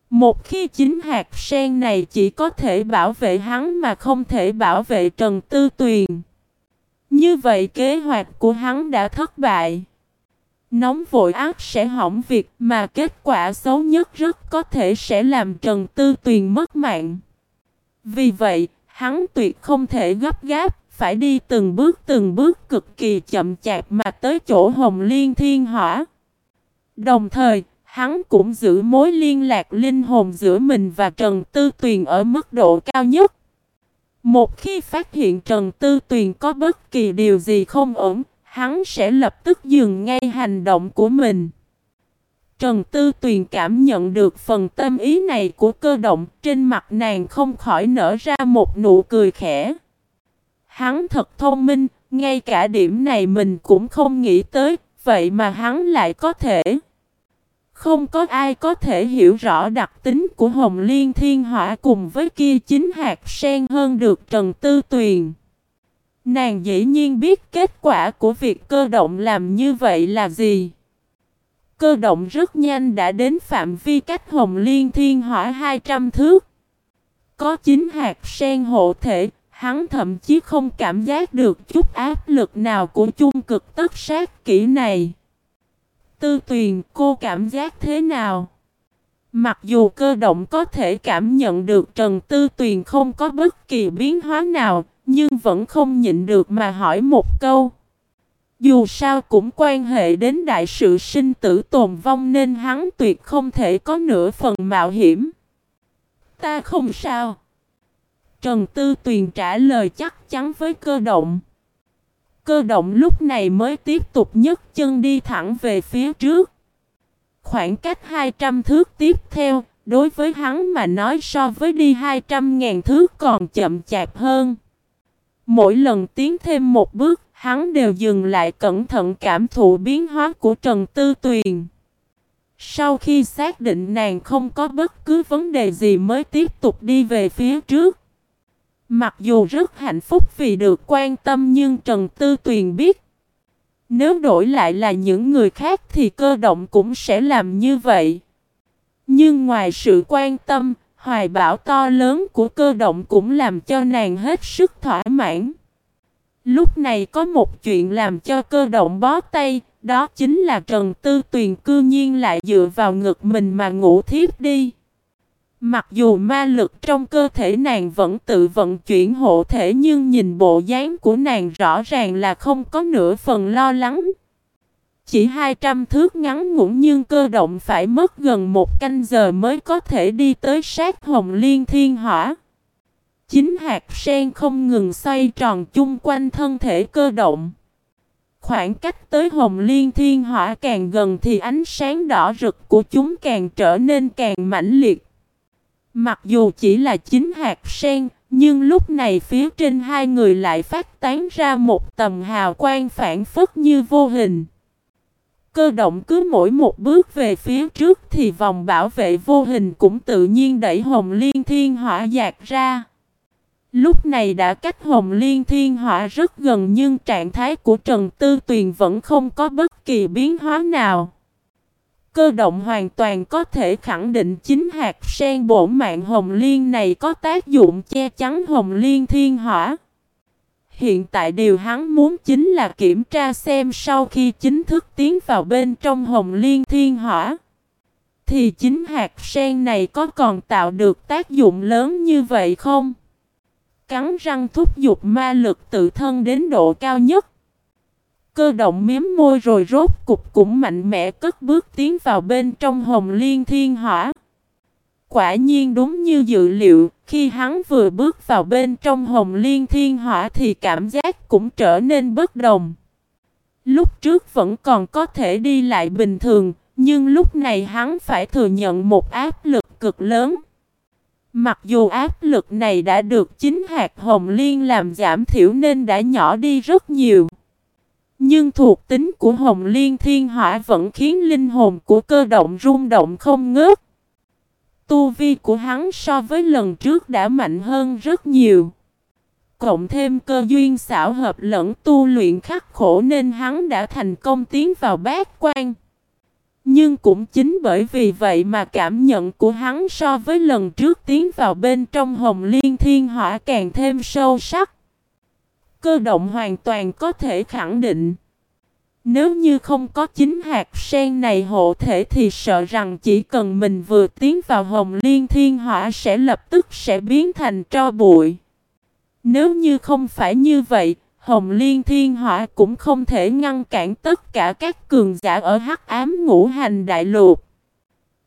Một khi chính hạt sen này chỉ có thể bảo vệ hắn mà không thể bảo vệ Trần Tư Tuyền. Như vậy kế hoạch của hắn đã thất bại. Nóng vội ác sẽ hỏng việc mà kết quả xấu nhất rất có thể sẽ làm Trần Tư Tuyền mất mạng. Vì vậy, hắn tuyệt không thể gấp gáp phải đi từng bước từng bước cực kỳ chậm chạp mà tới chỗ Hồng Liên Thiên Hỏa. Đồng thời, hắn cũng giữ mối liên lạc linh hồn giữa mình và Trần Tư Tuyền ở mức độ cao nhất. Một khi phát hiện Trần Tư Tuyền có bất kỳ điều gì không ổn, hắn sẽ lập tức dừng ngay hành động của mình. Trần Tư Tuyền cảm nhận được phần tâm ý này của cơ động, trên mặt nàng không khỏi nở ra một nụ cười khẽ. Hắn thật thông minh, ngay cả điểm này mình cũng không nghĩ tới, vậy mà hắn lại có thể. Không có ai có thể hiểu rõ đặc tính của Hồng Liên Thiên Hỏa cùng với kia chính hạt sen hơn được Trần Tư Tuyền. Nàng dĩ nhiên biết kết quả của việc cơ động làm như vậy là gì. Cơ động rất nhanh đã đến phạm vi cách Hồng Liên Thiên Hỏa 200 thước. Có chính hạt sen hộ thể, Hắn thậm chí không cảm giác được chút áp lực nào của chung cực tất sát kỹ này. Tư tuyền cô cảm giác thế nào? Mặc dù cơ động có thể cảm nhận được Trần Tư Tuyền không có bất kỳ biến hóa nào, nhưng vẫn không nhịn được mà hỏi một câu. Dù sao cũng quan hệ đến đại sự sinh tử tồn vong nên hắn tuyệt không thể có nửa phần mạo hiểm. Ta không sao. Trần Tư Tuyền trả lời chắc chắn với cơ động. Cơ động lúc này mới tiếp tục nhấc chân đi thẳng về phía trước. Khoảng cách 200 thước tiếp theo, đối với hắn mà nói so với đi 200.000 thước còn chậm chạp hơn. Mỗi lần tiến thêm một bước, hắn đều dừng lại cẩn thận cảm thụ biến hóa của Trần Tư Tuyền. Sau khi xác định nàng không có bất cứ vấn đề gì mới tiếp tục đi về phía trước. Mặc dù rất hạnh phúc vì được quan tâm nhưng Trần Tư Tuyền biết Nếu đổi lại là những người khác thì cơ động cũng sẽ làm như vậy. Nhưng ngoài sự quan tâm, hoài bão to lớn của cơ động cũng làm cho nàng hết sức thỏa mãn. Lúc này có một chuyện làm cho cơ động bó tay Đó chính là Trần Tư Tuyền cư nhiên lại dựa vào ngực mình mà ngủ thiếp đi. Mặc dù ma lực trong cơ thể nàng vẫn tự vận chuyển hộ thể nhưng nhìn bộ dáng của nàng rõ ràng là không có nửa phần lo lắng. Chỉ 200 thước ngắn ngủn nhưng cơ động phải mất gần một canh giờ mới có thể đi tới sát hồng liên thiên hỏa. Chính hạt sen không ngừng xoay tròn chung quanh thân thể cơ động. Khoảng cách tới hồng liên thiên hỏa càng gần thì ánh sáng đỏ rực của chúng càng trở nên càng mãnh liệt. Mặc dù chỉ là chín hạt sen, nhưng lúc này phía trên hai người lại phát tán ra một tầm hào quang phản phất như vô hình. Cơ động cứ mỗi một bước về phía trước thì vòng bảo vệ vô hình cũng tự nhiên đẩy hồng liên thiên hỏa dạt ra. Lúc này đã cách hồng liên thiên hỏa rất gần nhưng trạng thái của Trần Tư Tuyền vẫn không có bất kỳ biến hóa nào. Cơ động hoàn toàn có thể khẳng định chính hạt sen bổn mạng hồng liên này có tác dụng che chắn hồng liên thiên hỏa. Hiện tại điều hắn muốn chính là kiểm tra xem sau khi chính thức tiến vào bên trong hồng liên thiên hỏa. Thì chính hạt sen này có còn tạo được tác dụng lớn như vậy không? Cắn răng thúc giục ma lực tự thân đến độ cao nhất. Cơ động miếm môi rồi rốt cục cũng mạnh mẽ cất bước tiến vào bên trong hồng liên thiên hỏa. Quả nhiên đúng như dự liệu, khi hắn vừa bước vào bên trong hồng liên thiên hỏa thì cảm giác cũng trở nên bất đồng. Lúc trước vẫn còn có thể đi lại bình thường, nhưng lúc này hắn phải thừa nhận một áp lực cực lớn. Mặc dù áp lực này đã được chính hạt hồng liên làm giảm thiểu nên đã nhỏ đi rất nhiều. Nhưng thuộc tính của Hồng Liên Thiên Hỏa vẫn khiến linh hồn của cơ động rung động không ngớt. Tu vi của hắn so với lần trước đã mạnh hơn rất nhiều. Cộng thêm cơ duyên xảo hợp lẫn tu luyện khắc khổ nên hắn đã thành công tiến vào bát quan. Nhưng cũng chính bởi vì vậy mà cảm nhận của hắn so với lần trước tiến vào bên trong hồng liên thiên hỏa càng thêm sâu sắc. Cơ động hoàn toàn có thể khẳng định. Nếu như không có chính hạt sen này hộ thể thì sợ rằng chỉ cần mình vừa tiến vào hồng liên thiên hỏa sẽ lập tức sẽ biến thành tro bụi. Nếu như không phải như vậy, hồng liên thiên hỏa cũng không thể ngăn cản tất cả các cường giả ở hắc ám ngũ hành đại lục.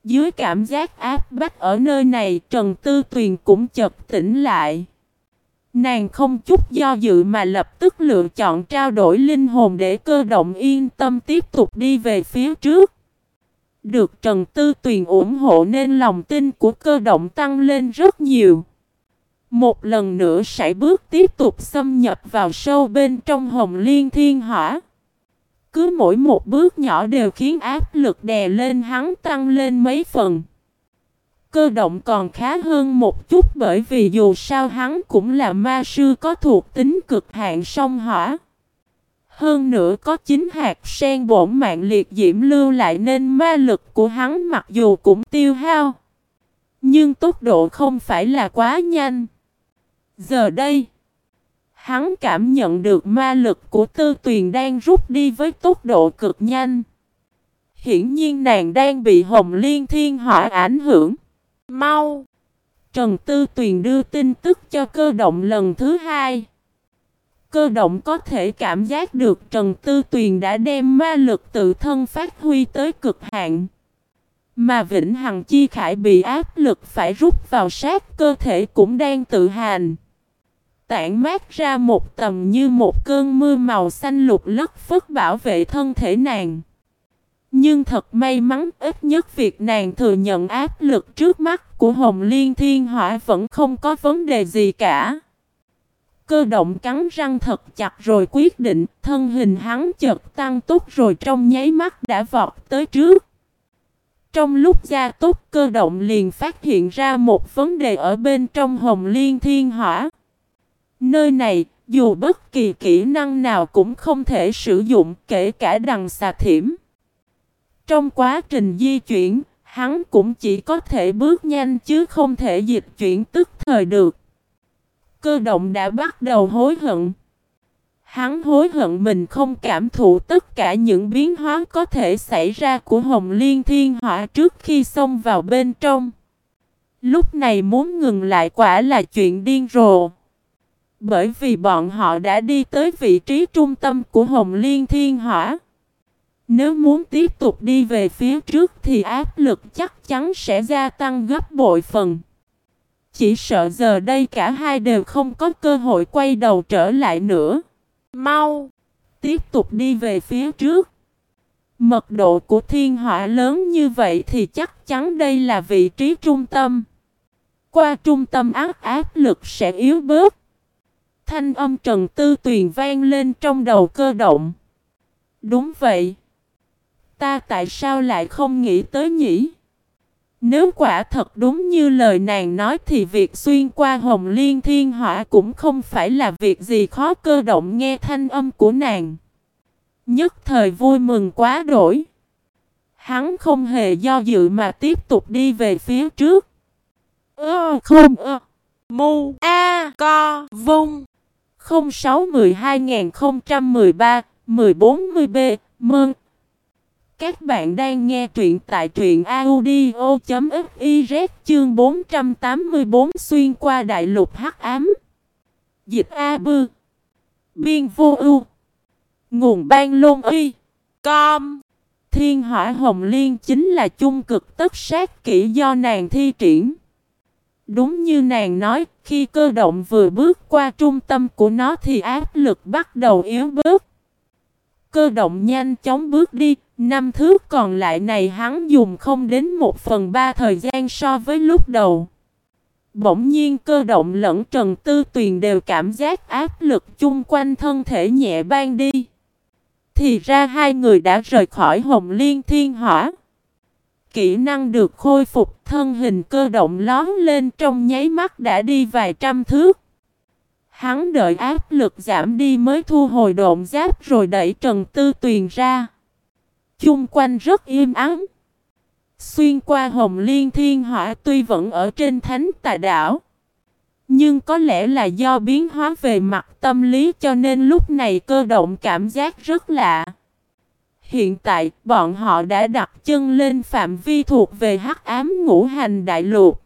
Dưới cảm giác áp bách ở nơi này Trần Tư Tuyền cũng chợt tỉnh lại. Nàng không chút do dự mà lập tức lựa chọn trao đổi linh hồn để cơ động yên tâm tiếp tục đi về phía trước. Được Trần Tư Tuyền ủng hộ nên lòng tin của cơ động tăng lên rất nhiều. Một lần nữa sải bước tiếp tục xâm nhập vào sâu bên trong hồng liên thiên hỏa. Cứ mỗi một bước nhỏ đều khiến áp lực đè lên hắn tăng lên mấy phần. Cơ động còn khá hơn một chút bởi vì dù sao hắn cũng là ma sư có thuộc tính cực hạn sông hỏa. Hơn nữa có chính hạt sen bổn mạng liệt diễm lưu lại nên ma lực của hắn mặc dù cũng tiêu hao. Nhưng tốc độ không phải là quá nhanh. Giờ đây, hắn cảm nhận được ma lực của tư tuyền đang rút đi với tốc độ cực nhanh. Hiển nhiên nàng đang bị hồng liên thiên hỏa ảnh hưởng. Mau! Trần Tư Tuyền đưa tin tức cho cơ động lần thứ hai. Cơ động có thể cảm giác được Trần Tư Tuyền đã đem ma lực tự thân phát huy tới cực hạn. Mà Vĩnh Hằng Chi Khải bị áp lực phải rút vào sát cơ thể cũng đang tự hành. tản mát ra một tầm như một cơn mưa màu xanh lục lất phất bảo vệ thân thể nàng. Nhưng thật may mắn ít nhất việc nàng thừa nhận áp lực trước mắt của Hồng Liên Thiên Hỏa vẫn không có vấn đề gì cả. Cơ động cắn răng thật chặt rồi quyết định, thân hình hắn chợt tăng tốc rồi trong nháy mắt đã vọt tới trước. Trong lúc gia tốc cơ động liền phát hiện ra một vấn đề ở bên trong hồng liên thiên hỏa. Nơi này, dù bất kỳ kỹ năng nào cũng không thể sử dụng kể cả đằng xà thiểm. Trong quá trình di chuyển, hắn cũng chỉ có thể bước nhanh chứ không thể dịch chuyển tức thời được. Cơ động đã bắt đầu hối hận. Hắn hối hận mình không cảm thụ tất cả những biến hóa có thể xảy ra của Hồng Liên Thiên Hỏa trước khi xông vào bên trong. Lúc này muốn ngừng lại quả là chuyện điên rồ. Bởi vì bọn họ đã đi tới vị trí trung tâm của Hồng Liên Thiên Hỏa. Nếu muốn tiếp tục đi về phía trước thì áp lực chắc chắn sẽ gia tăng gấp bội phần. Chỉ sợ giờ đây cả hai đều không có cơ hội quay đầu trở lại nữa. Mau! Tiếp tục đi về phía trước. Mật độ của thiên hỏa lớn như vậy thì chắc chắn đây là vị trí trung tâm. Qua trung tâm áp áp lực sẽ yếu bớt. Thanh âm Trần Tư Tuyền vang lên trong đầu cơ động. Đúng vậy. Ta tại sao lại không nghĩ tới nhỉ? Nếu quả thật đúng như lời nàng nói thì việc xuyên qua hồng liên thiên hỏa cũng không phải là việc gì khó cơ động nghe thanh âm của nàng. Nhất thời vui mừng quá đổi. Hắn không hề do dự mà tiếp tục đi về phía trước. Ơ, không, ơ. Mu, A, Co, Vung 06 12 2013 14 b, Mơn các bạn đang nghe truyện tại truyện audio.fiz chương 484 xuyên qua đại lục hắc ám. Dịch A Bư Biên vô ưu Nguồn ban lôn uy Com Thiên hỏa hồng liên chính là chung cực tất sát kỹ do nàng thi triển. Đúng như nàng nói, khi cơ động vừa bước qua trung tâm của nó thì áp lực bắt đầu yếu bớt. Cơ động nhanh chóng bước đi, năm thước còn lại này hắn dùng không đến một phần ba thời gian so với lúc đầu. Bỗng nhiên cơ động lẫn Trần Tư Tuyền đều cảm giác áp lực chung quanh thân thể nhẹ ban đi. Thì ra hai người đã rời khỏi Hồng Liên Thiên Hỏa. Kỹ năng được khôi phục, thân hình cơ động lón lên trong nháy mắt đã đi vài trăm thước. Hắn đợi áp lực giảm đi mới thu hồi độn giáp rồi đẩy Trần Tư Tuyền ra. Chung quanh rất im ắng. Xuyên qua Hồng Liên Thiên Hỏa tuy vẫn ở trên thánh tà đảo. Nhưng có lẽ là do biến hóa về mặt tâm lý cho nên lúc này cơ động cảm giác rất lạ. Hiện tại, bọn họ đã đặt chân lên phạm vi thuộc về hắc ám ngũ hành đại lục.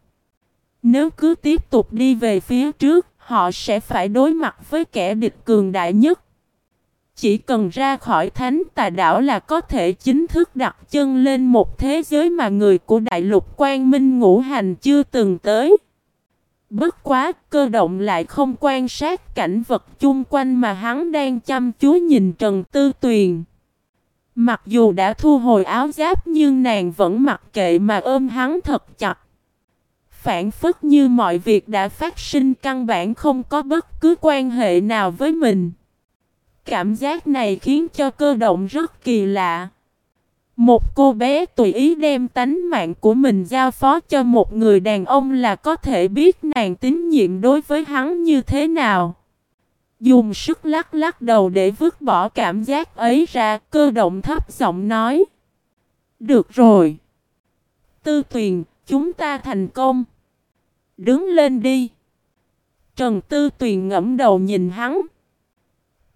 Nếu cứ tiếp tục đi về phía trước, họ sẽ phải đối mặt với kẻ địch cường đại nhất. Chỉ cần ra khỏi thánh tà đảo là có thể chính thức đặt chân lên một thế giới mà người của đại lục quang minh ngũ hành chưa từng tới. Bất quá, cơ động lại không quan sát cảnh vật chung quanh mà hắn đang chăm chú nhìn Trần Tư Tuyền. Mặc dù đã thu hồi áo giáp nhưng nàng vẫn mặc kệ mà ôm hắn thật chặt. Phản phất như mọi việc đã phát sinh căn bản không có bất cứ quan hệ nào với mình. Cảm giác này khiến cho cơ động rất kỳ lạ. Một cô bé tùy ý đem tánh mạng của mình giao phó cho một người đàn ông là có thể biết nàng tín nhiệm đối với hắn như thế nào. Dùng sức lắc lắc đầu để vứt bỏ cảm giác ấy ra, cơ động thấp giọng nói. Được rồi. Tư tuyền, chúng ta thành công. Đứng lên đi. Trần Tư Tuyền ngẫm đầu nhìn hắn.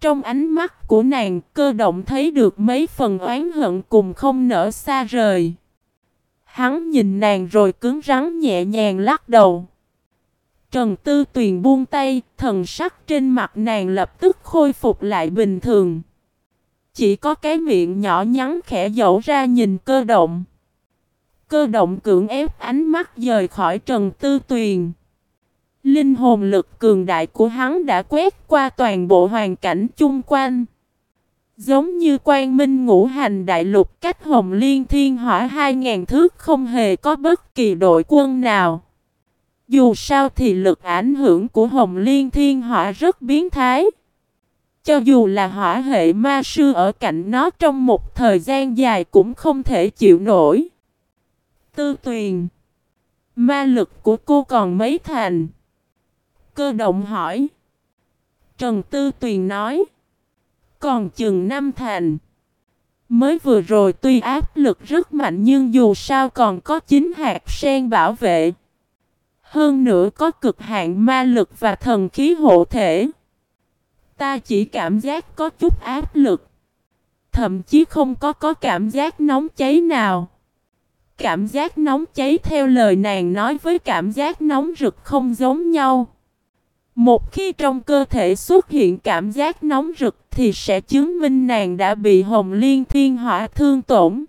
Trong ánh mắt của nàng cơ động thấy được mấy phần oán hận cùng không nở xa rời. Hắn nhìn nàng rồi cứng rắn nhẹ nhàng lắc đầu. Trần Tư Tuyền buông tay, thần sắc trên mặt nàng lập tức khôi phục lại bình thường. Chỉ có cái miệng nhỏ nhắn khẽ dẫu ra nhìn cơ động. Cơ động cưỡng ép ánh mắt rời khỏi Trần Tư Tuyền. Linh hồn lực cường đại của hắn đã quét qua toàn bộ hoàn cảnh chung quanh. Giống như quan minh ngũ hành đại lục cách hồng liên thiên hỏa 2.000 thước không hề có bất kỳ đội quân nào. Dù sao thì lực ảnh hưởng của hồng liên thiên hỏa rất biến thái. Cho dù là hỏa hệ ma sư ở cạnh nó trong một thời gian dài cũng không thể chịu nổi. Tư tuyền, Ma lực của cô còn mấy thành? Cơ động hỏi. Trần Tư Tuyền nói. Còn chừng năm thành. Mới vừa rồi tuy áp lực rất mạnh nhưng dù sao còn có chín hạt sen bảo vệ. Hơn nữa có cực hạn ma lực và thần khí hộ thể. Ta chỉ cảm giác có chút áp lực. Thậm chí không có có cảm giác nóng cháy nào. Cảm giác nóng cháy theo lời nàng nói với cảm giác nóng rực không giống nhau. Một khi trong cơ thể xuất hiện cảm giác nóng rực thì sẽ chứng minh nàng đã bị hồng liên thiên hỏa thương tổn.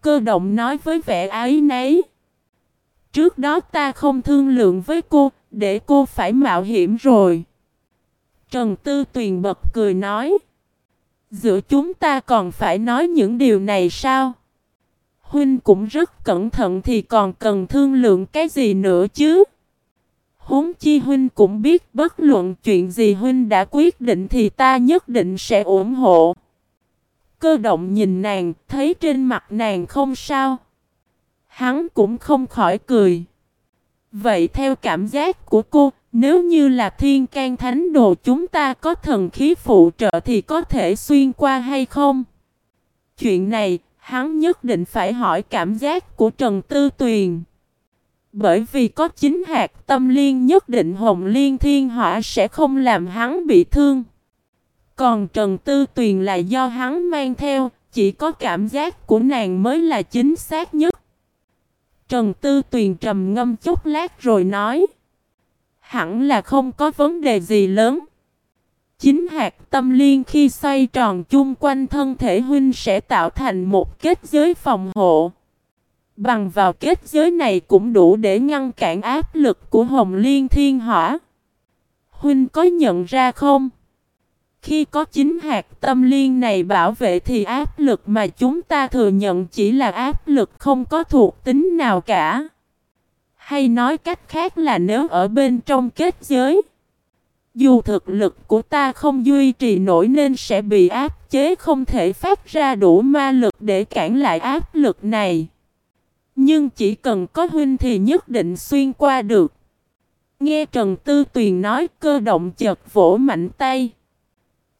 Cơ động nói với vẻ ái nấy. Trước đó ta không thương lượng với cô, để cô phải mạo hiểm rồi. Trần Tư Tuyền bật cười nói. Giữa chúng ta còn phải nói những điều này sao? Huynh cũng rất cẩn thận thì còn cần thương lượng cái gì nữa chứ? Huống chi Huynh cũng biết bất luận chuyện gì Huynh đã quyết định thì ta nhất định sẽ ủng hộ. Cơ động nhìn nàng, thấy trên mặt nàng không sao. Hắn cũng không khỏi cười. Vậy theo cảm giác của cô, nếu như là thiên can thánh đồ chúng ta có thần khí phụ trợ thì có thể xuyên qua hay không? Chuyện này, hắn nhất định phải hỏi cảm giác của Trần Tư Tuyền. Bởi vì có chính hạt tâm liên nhất định hồng liên thiên hỏa sẽ không làm hắn bị thương. Còn Trần Tư Tuyền là do hắn mang theo, chỉ có cảm giác của nàng mới là chính xác nhất. Trần Tư Tuyền trầm ngâm chút lát rồi nói. Hẳn là không có vấn đề gì lớn. Chính hạt tâm liên khi xoay tròn chung quanh thân thể huynh sẽ tạo thành một kết giới phòng hộ. Bằng vào kết giới này cũng đủ để ngăn cản áp lực của hồng liên thiên hỏa. Huynh có nhận ra không? Khi có chính hạt tâm liên này bảo vệ thì áp lực mà chúng ta thừa nhận chỉ là áp lực không có thuộc tính nào cả. Hay nói cách khác là nếu ở bên trong kết giới, dù thực lực của ta không duy trì nổi nên sẽ bị áp chế không thể phát ra đủ ma lực để cản lại áp lực này. Nhưng chỉ cần có huynh thì nhất định xuyên qua được. Nghe Trần Tư Tuyền nói, cơ động chật vỗ mạnh tay.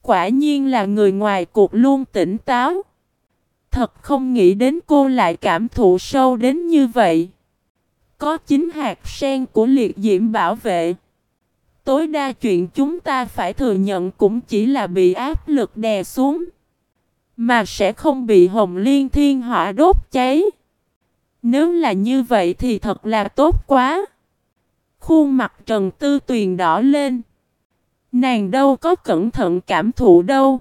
Quả nhiên là người ngoài cuộc luôn tỉnh táo. Thật không nghĩ đến cô lại cảm thụ sâu đến như vậy. Có chính hạt sen của liệt diễm bảo vệ. Tối đa chuyện chúng ta phải thừa nhận cũng chỉ là bị áp lực đè xuống. Mà sẽ không bị hồng liên thiên hỏa đốt cháy. Nếu là như vậy thì thật là tốt quá. Khuôn mặt Trần Tư Tuyền đỏ lên. Nàng đâu có cẩn thận cảm thụ đâu.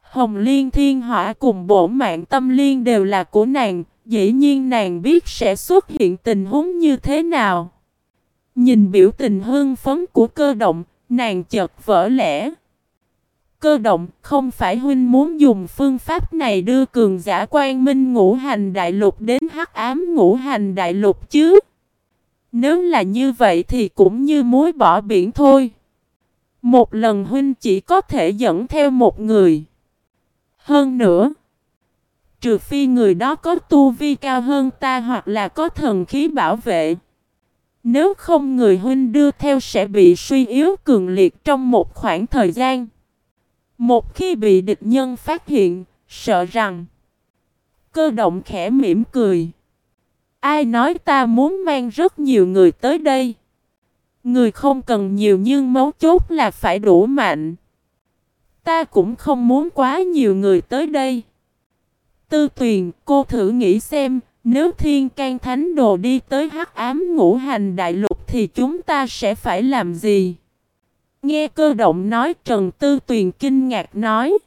Hồng Liên Thiên Hỏa cùng bổ mạng tâm liên đều là của nàng, dĩ nhiên nàng biết sẽ xuất hiện tình huống như thế nào. Nhìn biểu tình hưng phấn của cơ động, nàng chợt vỡ lẽ. Cơ động, không phải huynh muốn dùng phương pháp này đưa cường giả quan minh ngũ hành đại lục đến hắc ám ngũ hành đại lục chứ? Nếu là như vậy thì cũng như muối bỏ biển thôi. Một lần huynh chỉ có thể dẫn theo một người. Hơn nữa, trừ phi người đó có tu vi cao hơn ta hoặc là có thần khí bảo vệ. Nếu không người huynh đưa theo sẽ bị suy yếu cường liệt trong một khoảng thời gian. Một khi bị địch nhân phát hiện, sợ rằng cơ động khẽ mỉm cười. Ai nói ta muốn mang rất nhiều người tới đây? Người không cần nhiều nhưng mấu chốt là phải đủ mạnh. Ta cũng không muốn quá nhiều người tới đây. Tư tuyền, cô thử nghĩ xem, nếu thiên can thánh đồ đi tới hắc ám ngũ hành đại lục thì chúng ta sẽ phải làm gì? Nghe cơ động nói, Trần Tư Tuyền kinh ngạc nói.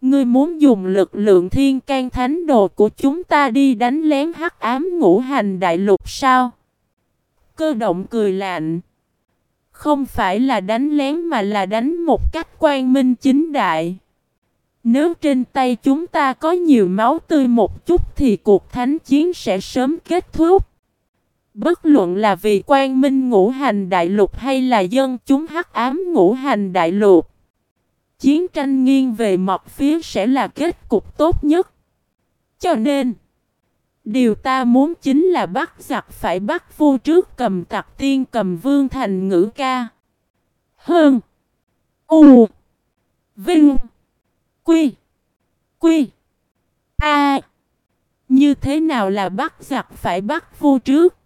Ngươi muốn dùng lực lượng thiên can thánh đồ của chúng ta đi đánh lén hắc ám ngũ hành đại lục sao? Cơ động cười lạnh. Không phải là đánh lén mà là đánh một cách quan minh chính đại. Nếu trên tay chúng ta có nhiều máu tươi một chút thì cuộc thánh chiến sẽ sớm kết thúc. Bất luận là vì quan minh ngũ hành đại lục hay là dân chúng hắc ám ngũ hành đại lục. Chiến tranh nghiêng về một phía sẽ là kết cục tốt nhất. Cho nên, điều ta muốn chính là bắt giặc phải bắt vô trước cầm tặc tiên cầm vương thành ngữ ca. Hơn. U. Vinh. Quy. Quy. A. Như thế nào là bắt giặc phải bắt vô trước?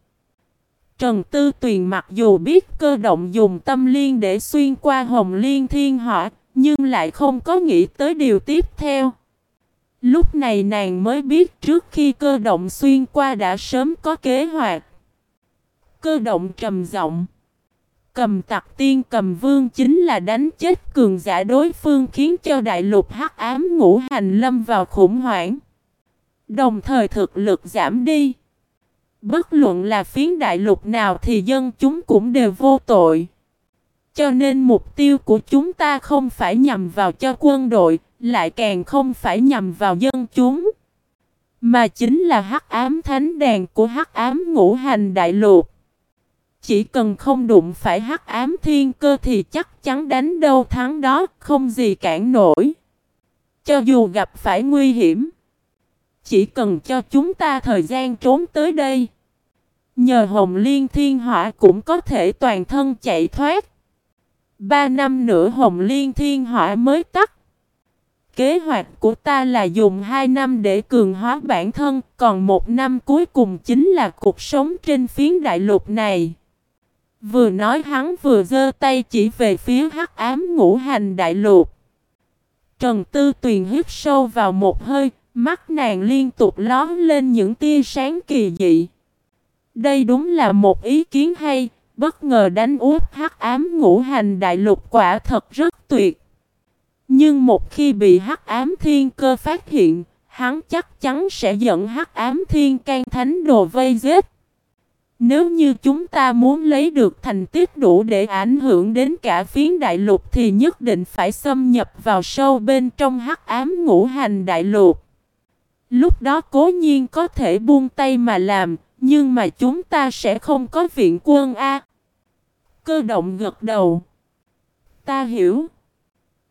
Trần Tư Tuyền mặc dù biết cơ động dùng tâm liên để xuyên qua hồng liên thiên hỏa, nhưng lại không có nghĩ tới điều tiếp theo. Lúc này nàng mới biết trước khi cơ động xuyên qua đã sớm có kế hoạch. Cơ động trầm giọng. Cầm tặc tiên cầm vương chính là đánh chết cường giả đối phương khiến cho đại lục hắc ám ngũ hành lâm vào khủng hoảng. Đồng thời thực lực giảm đi. Bất luận là phiến đại lục nào thì dân chúng cũng đều vô tội. Cho nên mục tiêu của chúng ta không phải nhằm vào cho quân đội, lại càng không phải nhằm vào dân chúng. Mà chính là hắc ám thánh đàn của hắc ám ngũ hành đại lục. Chỉ cần không đụng phải hắc ám thiên cơ thì chắc chắn đánh đâu thắng đó, không gì cản nổi. Cho dù gặp phải nguy hiểm, chỉ cần cho chúng ta thời gian trốn tới đây. Nhờ hồng liên thiên hỏa cũng có thể toàn thân chạy thoát. Ba năm nữa hồng liên thiên hỏa mới tắt. Kế hoạch của ta là dùng hai năm để cường hóa bản thân, còn một năm cuối cùng chính là cuộc sống trên phiến đại lục này. Vừa nói hắn vừa giơ tay chỉ về phía hắc ám ngũ hành đại lục. Trần Tư Tuyền hít sâu vào một hơi, mắt nàng liên tục lón lên những tia sáng kỳ dị. Đây đúng là một ý kiến hay, bất ngờ đánh úp hắc ám ngũ hành đại lục quả thật rất tuyệt. Nhưng một khi bị hắc ám thiên cơ phát hiện, hắn chắc chắn sẽ dẫn hắc ám thiên can thánh đồ vây giết. Nếu như chúng ta muốn lấy được thành tích đủ để ảnh hưởng đến cả phiến đại lục thì nhất định phải xâm nhập vào sâu bên trong hắc ám ngũ hành đại lục. Lúc đó cố nhiên có thể buông tay mà làm, nhưng mà chúng ta sẽ không có viện quân A. Cơ động gật đầu. Ta hiểu.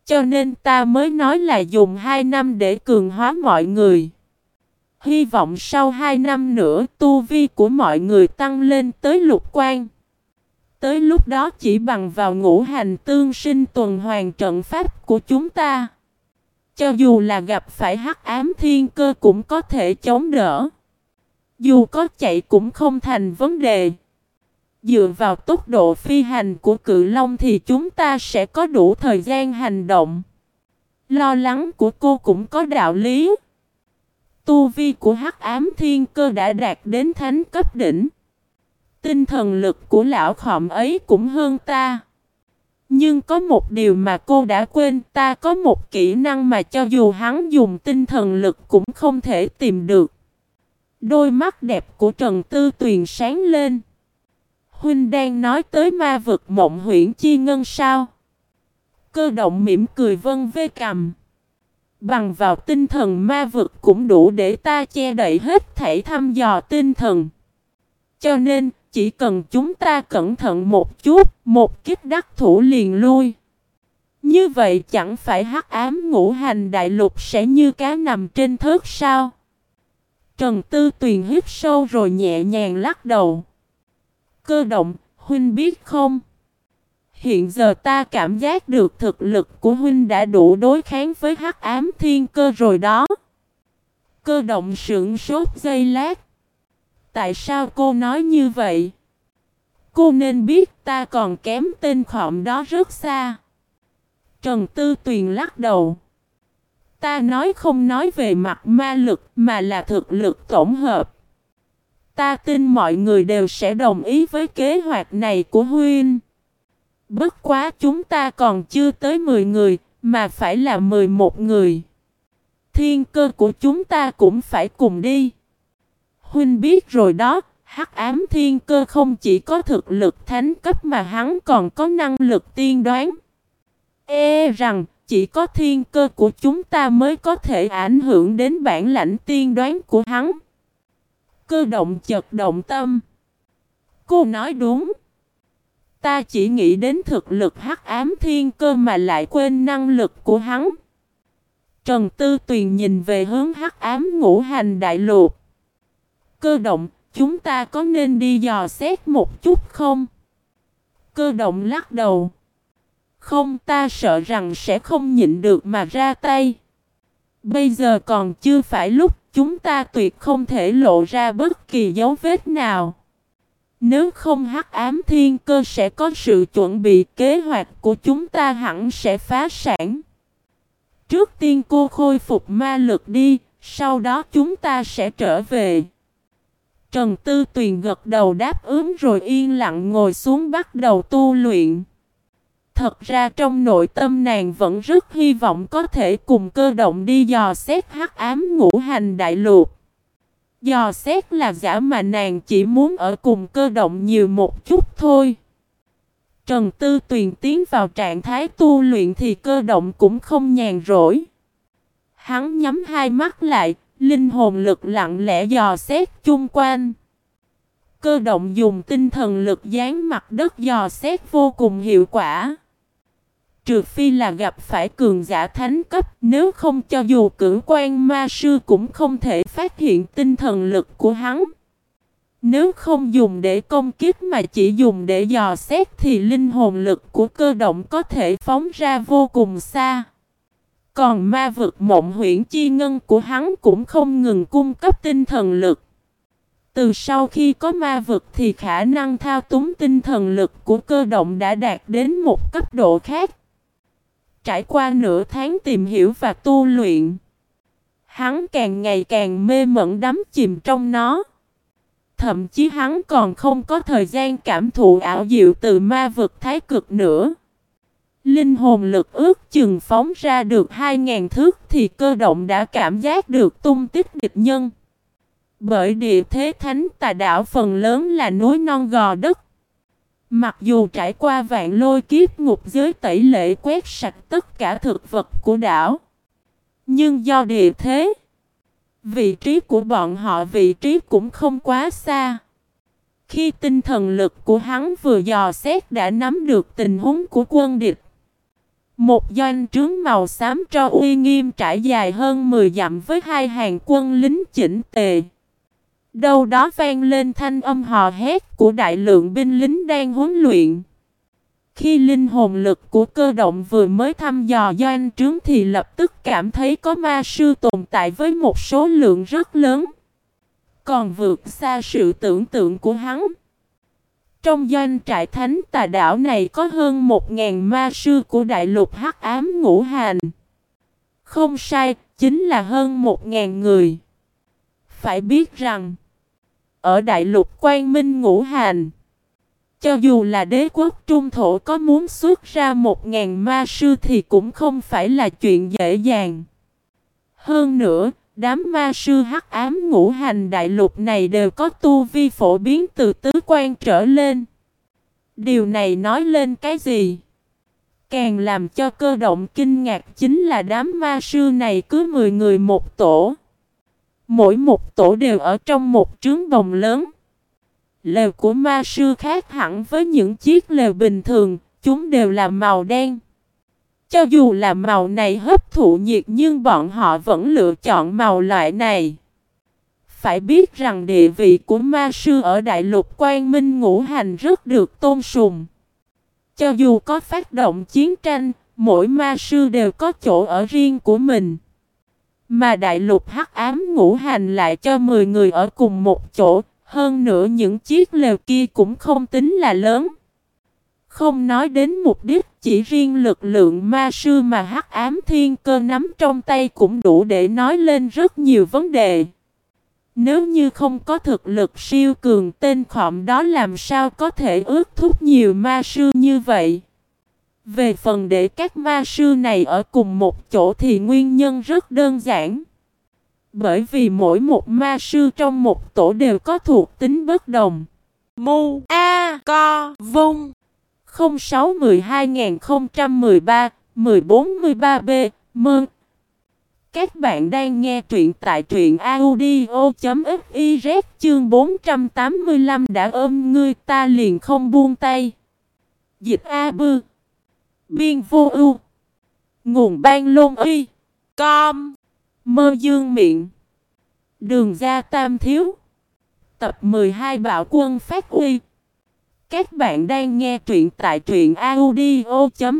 Cho nên ta mới nói là dùng 2 năm để cường hóa mọi người. Hy vọng sau 2 năm nữa tu vi của mọi người tăng lên tới lục quan. Tới lúc đó chỉ bằng vào ngũ hành tương sinh tuần hoàn trận pháp của chúng ta. Cho dù là gặp phải hắc ám thiên cơ cũng có thể chống đỡ. Dù có chạy cũng không thành vấn đề. Dựa vào tốc độ phi hành của cự long thì chúng ta sẽ có đủ thời gian hành động. Lo lắng của cô cũng có đạo lý. Tu vi của hắc ám thiên cơ đã đạt đến thánh cấp đỉnh. Tinh thần lực của lão khọm ấy cũng hơn ta. Nhưng có một điều mà cô đã quên ta có một kỹ năng mà cho dù hắn dùng tinh thần lực cũng không thể tìm được. Đôi mắt đẹp của Trần Tư Tuyền sáng lên. Huynh đang nói tới ma vực mộng huyễn chi ngân sao? Cơ động mỉm cười vân vê cầm. Bằng vào tinh thần ma vực cũng đủ để ta che đậy hết thảy thăm dò tinh thần. Cho nên, chỉ cần chúng ta cẩn thận một chút, một kiếp đắc thủ liền lui. Như vậy chẳng phải hắc ám ngũ hành đại lục sẽ như cá nằm trên thớt sao? Trần Tư Tuyền hít sâu rồi nhẹ nhàng lắc đầu. Cơ động, huynh biết không? Hiện giờ ta cảm giác được thực lực của huynh đã đủ đối kháng với hắc ám thiên cơ rồi đó. Cơ động sững sốt giây lát. Tại sao cô nói như vậy? Cô nên biết ta còn kém tên khọm đó rất xa. Trần Tư Tuyền lắc đầu. Ta nói không nói về mặt ma lực mà là thực lực tổng hợp. Ta tin mọi người đều sẽ đồng ý với kế hoạch này của Huynh. Bất quá chúng ta còn chưa tới 10 người, mà phải là 11 người. Thiên cơ của chúng ta cũng phải cùng đi. Huynh biết rồi đó, Hắc ám thiên cơ không chỉ có thực lực thánh cấp mà hắn còn có năng lực tiên đoán. E rằng chỉ có thiên cơ của chúng ta mới có thể ảnh hưởng đến bản lãnh tiên đoán của hắn. Cơ động chật động tâm. Cô nói đúng. Ta chỉ nghĩ đến thực lực hắc ám thiên cơ mà lại quên năng lực của hắn. Trần Tư Tuyền nhìn về hướng hắc ám ngũ hành đại lục. Cơ động, chúng ta có nên đi dò xét một chút không? Cơ động lắc đầu. Không ta sợ rằng sẽ không nhịn được mà ra tay. Bây giờ còn chưa phải lúc chúng ta tuyệt không thể lộ ra bất kỳ dấu vết nào. Nếu không hắc ám thiên cơ sẽ có sự chuẩn bị kế hoạch của chúng ta hẳn sẽ phá sản. Trước tiên cô khôi phục ma lực đi, sau đó chúng ta sẽ trở về. Trần Tư Tuyền gật đầu đáp ứng rồi yên lặng ngồi xuống bắt đầu tu luyện. Thật ra trong nội tâm nàng vẫn rất hy vọng có thể cùng cơ động đi dò xét hắc ám ngũ hành đại lục. Dò xét là giả mà nàng chỉ muốn ở cùng cơ động nhiều một chút thôi. Trần Tư Tuyền tiến vào trạng thái tu luyện thì cơ động cũng không nhàn rỗi. Hắn nhắm hai mắt lại, linh hồn lực lặng lẽ dò xét chung quanh. Cơ động dùng tinh thần lực dán mặt đất dò xét vô cùng hiệu quả. Trừ phi là gặp phải cường giả thánh cấp, nếu không cho dù cử quan ma sư cũng không thể phát hiện tinh thần lực của hắn. Nếu không dùng để công kích mà chỉ dùng để dò xét thì linh hồn lực của cơ động có thể phóng ra vô cùng xa. Còn ma vực mộng huyễn chi ngân của hắn cũng không ngừng cung cấp tinh thần lực. Từ sau khi có ma vực thì khả năng thao túng tinh thần lực của cơ động đã đạt đến một cấp độ khác. Trải qua nửa tháng tìm hiểu và tu luyện, hắn càng ngày càng mê mẩn đắm chìm trong nó. Thậm chí hắn còn không có thời gian cảm thụ ảo diệu từ ma vực thái cực nữa. Linh hồn lực ước chừng phóng ra được 2.000 thước thì cơ động đã cảm giác được tung tích địch nhân. Bởi địa thế thánh tà đảo phần lớn là núi non gò đất. Mặc dù trải qua vạn lôi kiếp ngục giới tẩy lệ quét sạch tất cả thực vật của đảo. Nhưng do địa thế, vị trí của bọn họ vị trí cũng không quá xa. Khi tinh thần lực của hắn vừa dò xét đã nắm được tình huống của quân địch. Một doanh trướng màu xám cho uy nghiêm trải dài hơn 10 dặm với hai hàng quân lính chỉnh tề. Đâu đó vang lên thanh âm hò hét của đại lượng binh lính đang huấn luyện. Khi linh hồn lực của cơ động vừa mới thăm dò doanh trướng thì lập tức cảm thấy có ma sư tồn tại với một số lượng rất lớn. Còn vượt xa sự tưởng tượng của hắn. Trong doanh trại thánh tà đảo này có hơn một ngàn ma sư của đại lục hắc ám ngũ hành. Không sai, chính là hơn một ngàn người. Phải biết rằng ở đại lục quang minh ngũ hành. Cho dù là đế quốc trung thổ có muốn xuất ra một ngàn ma sư thì cũng không phải là chuyện dễ dàng. Hơn nữa, đám ma sư hắc ám ngũ hành đại lục này đều có tu vi phổ biến từ tứ quan trở lên. Điều này nói lên cái gì? Càng làm cho cơ động kinh ngạc chính là đám ma sư này cứ 10 người một tổ. Mỗi một tổ đều ở trong một trướng đồng lớn. Lều của ma sư khác hẳn với những chiếc lều bình thường, chúng đều là màu đen. Cho dù là màu này hấp thụ nhiệt nhưng bọn họ vẫn lựa chọn màu loại này. Phải biết rằng địa vị của ma sư ở đại lục quan minh ngũ hành rất được tôn sùng. Cho dù có phát động chiến tranh, mỗi ma sư đều có chỗ ở riêng của mình. Mà đại lục hắc ám ngũ hành lại cho 10 người ở cùng một chỗ, hơn nữa những chiếc lều kia cũng không tính là lớn. Không nói đến mục đích, chỉ riêng lực lượng ma sư mà hắc ám thiên cơ nắm trong tay cũng đủ để nói lên rất nhiều vấn đề. Nếu như không có thực lực siêu cường tên khọm đó làm sao có thể ước thúc nhiều ma sư như vậy? Về phần để các ma sư này ở cùng một chỗ thì nguyên nhân rất đơn giản. Bởi vì mỗi một ma sư trong một tổ đều có thuộc tính bất đồng. Mu A Co Vung 06-12-013-1413-B Mơn. Các bạn đang nghe truyện tại truyện audio.fiz chương 485 đã ôm ngươi, ta liền không buông tay. Dịch A Bư. Biên vô ưu. Nguồn ban lôn y. Com. Mơ dương miệng. Đường ra tam thiếu. Tập 12 Bạo quân phát uy. Các bạn đang nghe truyện tại truyện audio.fiz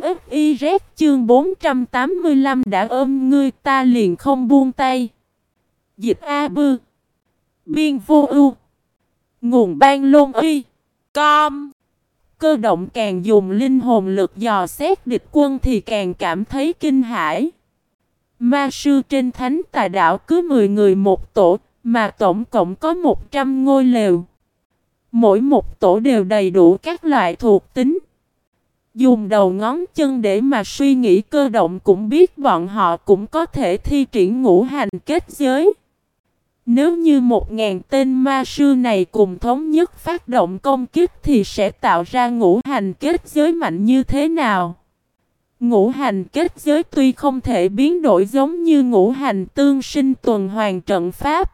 chương 485 đã ôm ngươi ta liền không buông tay. Dịch A Bư. Biên vô ưu. Nguồn ban lôn y Com. Cơ động càng dùng linh hồn lực dò xét địch quân thì càng cảm thấy kinh hãi. Ma sư trên thánh tà đảo cứ 10 người một tổ, mà tổng cộng có 100 ngôi lều. Mỗi một tổ đều đầy đủ các loại thuộc tính. Dùng đầu ngón chân để mà suy nghĩ cơ động cũng biết bọn họ cũng có thể thi triển ngũ hành kết giới. Nếu như một ngàn tên ma sư này cùng thống nhất phát động công kích thì sẽ tạo ra ngũ hành kết giới mạnh như thế nào? Ngũ hành kết giới tuy không thể biến đổi giống như ngũ hành tương sinh tuần hoàn trận pháp.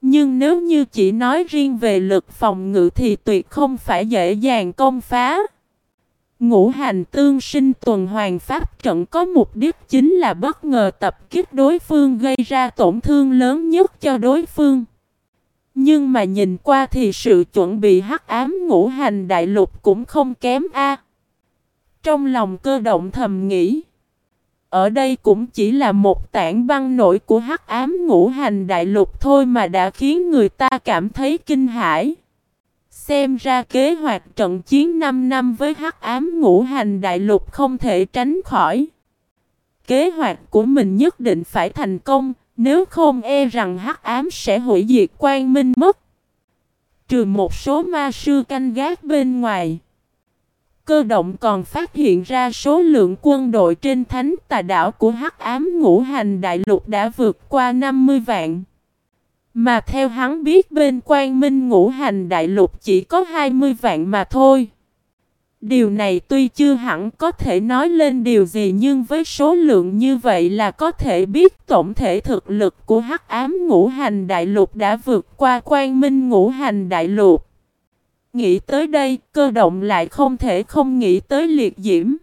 Nhưng nếu như chỉ nói riêng về lực phòng ngự thì tuyệt không phải dễ dàng công phá. Ngũ hành tương sinh tuần hoàn pháp trận có mục đích chính là bất ngờ tập kích đối phương gây ra tổn thương lớn nhất cho đối phương. Nhưng mà nhìn qua thì sự chuẩn bị hắc ám ngũ hành đại lục cũng không kém a. Trong lòng cơ động thầm nghĩ. Ở đây cũng chỉ là một tảng băng nổi của hắc ám ngũ hành đại lục thôi mà đã khiến người ta cảm thấy kinh hãi. Xem ra kế hoạch trận chiến 5 năm với hắc ám ngũ hành đại lục không thể tránh khỏi. Kế hoạch của mình nhất định phải thành công, nếu không e rằng hắc ám sẽ hủy diệt quan minh mất. Trừ một số ma sư canh gác bên ngoài. Cơ động còn phát hiện ra số lượng quân đội trên thánh tà đảo của hắc ám ngũ hành đại lục đã vượt qua 50 vạn. Mà theo hắn biết bên quan minh ngũ hành đại lục chỉ có 20 vạn mà thôi. Điều này tuy chưa hẳn có thể nói lên điều gì nhưng với số lượng như vậy là có thể biết tổng thể thực lực của hắc ám ngũ hành đại lục đã vượt qua quan minh ngũ hành đại lục. Nghĩ tới đây, cơ động lại không thể không nghĩ tới liệt diễm.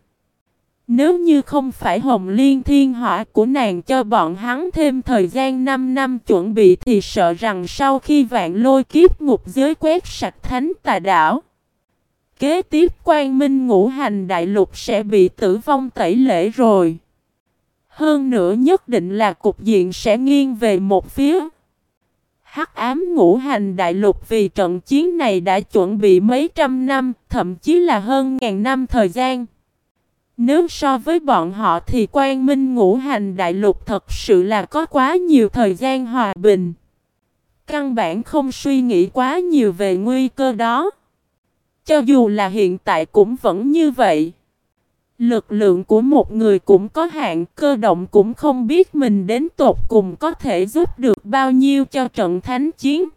Nếu như không phải Hồng Liên Thiên Hỏa của nàng cho bọn hắn thêm thời gian 5 năm chuẩn bị thì sợ rằng sau khi vạn lôi kiếp ngục giới quét sạch thánh tà đảo. Kế tiếp quan minh ngũ hành đại lục sẽ bị tử vong tẩy lễ rồi. Hơn nữa nhất định là cục diện sẽ nghiêng về một phía. Hắc ám ngũ hành đại lục vì trận chiến này đã chuẩn bị mấy trăm năm, thậm chí là hơn ngàn năm thời gian. Nếu so với bọn họ thì quan minh ngũ hành đại lục thật sự là có quá nhiều thời gian hòa bình. Căn bản không suy nghĩ quá nhiều về nguy cơ đó. Cho dù là hiện tại cũng vẫn như vậy. Lực lượng của một người cũng có hạn, cơ động cũng không biết mình đến tột cùng có thể giúp được bao nhiêu cho trận thánh chiến.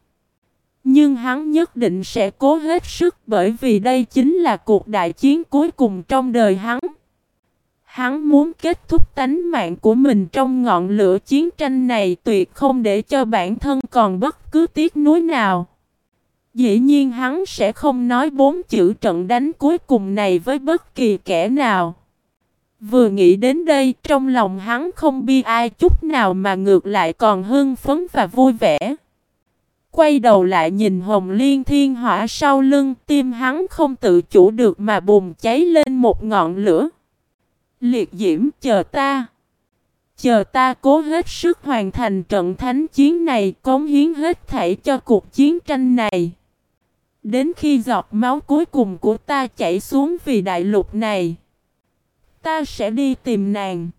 Nhưng hắn nhất định sẽ cố hết sức bởi vì đây chính là cuộc đại chiến cuối cùng trong đời hắn. Hắn muốn kết thúc tánh mạng của mình trong ngọn lửa chiến tranh này tuyệt không để cho bản thân còn bất cứ tiếc nuối nào. Dĩ nhiên hắn sẽ không nói bốn chữ trận đánh cuối cùng này với bất kỳ kẻ nào. Vừa nghĩ đến đây, trong lòng hắn không bi ai chút nào mà ngược lại còn hưng phấn và vui vẻ. Quay đầu lại nhìn hồng liên thiên hỏa sau lưng, tim hắn không tự chủ được mà bùng cháy lên một ngọn lửa. Liệt diễm, chờ ta. Chờ ta cố hết sức hoàn thành trận thánh chiến này, cống hiến hết thảy cho cuộc chiến tranh này. Đến khi giọt máu cuối cùng của ta chảy xuống vì đại lục này. Ta sẽ đi tìm nàng.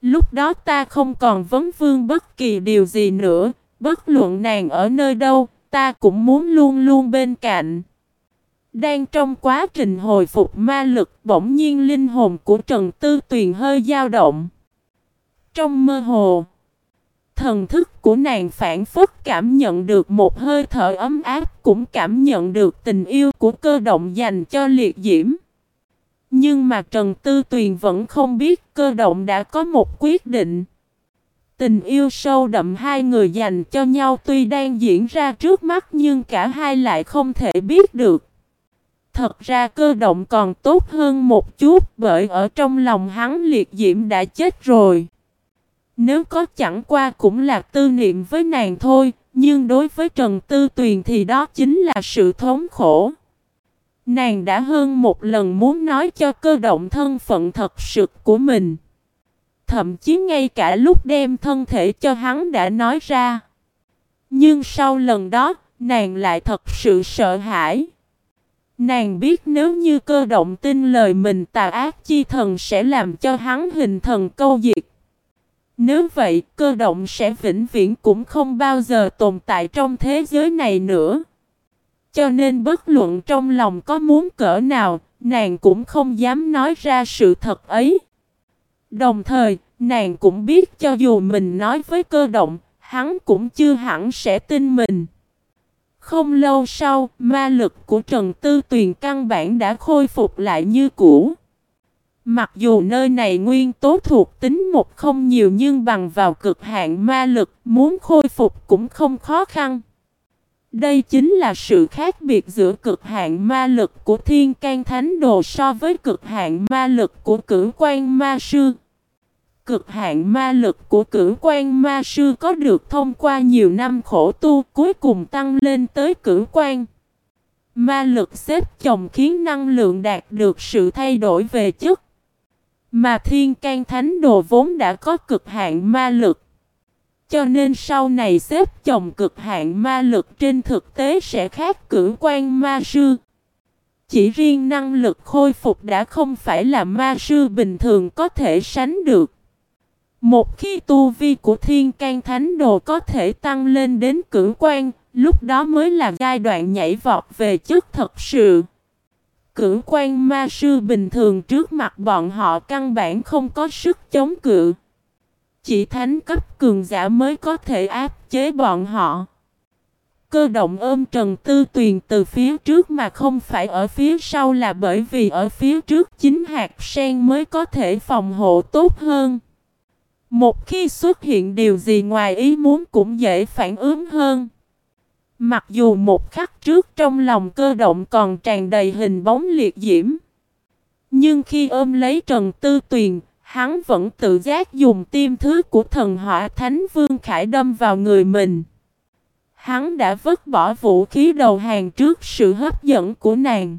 Lúc đó ta không còn vấn vương bất kỳ điều gì nữa. Bất luận nàng ở nơi đâu, ta cũng muốn luôn luôn bên cạnh. Đang trong quá trình hồi phục ma lực bỗng nhiên linh hồn của Trần Tư Tuyền hơi dao động. Trong mơ hồ, Thần thức của nàng phản phất cảm nhận được một hơi thở ấm áp, cũng cảm nhận được tình yêu của cơ động dành cho liệt diễm. Nhưng mà Trần Tư Tuyền vẫn không biết cơ động đã có một quyết định. Tình yêu sâu đậm hai người dành cho nhau tuy đang diễn ra trước mắt nhưng cả hai lại không thể biết được. Thật ra cơ động còn tốt hơn một chút bởi ở trong lòng hắn liệt diễm đã chết rồi. Nếu có chẳng qua cũng là tư niệm với nàng thôi, nhưng đối với Trần Tư Tuyền thì đó chính là sự thống khổ. Nàng đã hơn một lần muốn nói cho cơ động thân phận thật sự của mình. Thậm chí ngay cả lúc đem thân thể cho hắn đã nói ra. Nhưng sau lần đó, nàng lại thật sự sợ hãi. Nàng biết nếu như cơ động tin lời mình tà ác chi thần sẽ làm cho hắn hình thần câu diệt. Nếu vậy, cơ động sẽ vĩnh viễn cũng không bao giờ tồn tại trong thế giới này nữa. Cho nên bất luận trong lòng có muốn cỡ nào, nàng cũng không dám nói ra sự thật ấy. Đồng thời, nàng cũng biết cho dù mình nói với cơ động, hắn cũng chưa hẳn sẽ tin mình. Không lâu sau, ma lực của Trần Tư Tuyền căn bản đã khôi phục lại như cũ. Mặc dù nơi này nguyên tố thuộc tính một không nhiều nhưng bằng vào cực hạn ma lực, muốn khôi phục cũng không khó khăn. Đây chính là sự khác biệt giữa cực hạn ma lực của thiên can thánh đồ so với cực hạn ma lực của cử quan ma sư. Cực hạn ma lực của cử quan ma sư có được thông qua nhiều năm khổ tu cuối cùng tăng lên tới cử quan. Ma lực xếp chồng khiến năng lượng đạt được sự thay đổi về chất. Mà thiên can thánh đồ vốn đã có cực hạn ma lực. Cho nên sau này xếp chồng cực hạn ma lực trên thực tế sẽ khác cử quan ma sư. Chỉ riêng năng lực khôi phục đã không phải là ma sư bình thường có thể sánh được. Một khi tu vi của thiên can thánh đồ có thể tăng lên đến cử quan, lúc đó mới là giai đoạn nhảy vọt về chất thật sự. Cử quan ma sư bình thường trước mặt bọn họ căn bản không có sức chống cự. Chỉ thánh cấp cường giả mới có thể áp chế bọn họ. Cơ động ôm Trần Tư Tuyền từ phía trước mà không phải ở phía sau là bởi vì ở phía trước chính hạt sen mới có thể phòng hộ tốt hơn. Một khi xuất hiện điều gì ngoài ý muốn cũng dễ phản ứng hơn. Mặc dù một khắc trước trong lòng cơ động còn tràn đầy hình bóng liệt diễm. Nhưng khi ôm lấy Trần Tư Tuyền, hắn vẫn tự giác dùng tim thứ của thần hỏa Thánh Vương Khải đâm vào người mình. Hắn đã vứt bỏ vũ khí đầu hàng trước sự hấp dẫn của nàng.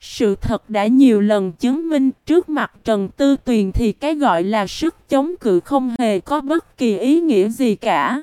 Sự thật đã nhiều lần chứng minh trước mặt Trần Tư Tuyền thì cái gọi là sức chống cự không hề có bất kỳ ý nghĩa gì cả.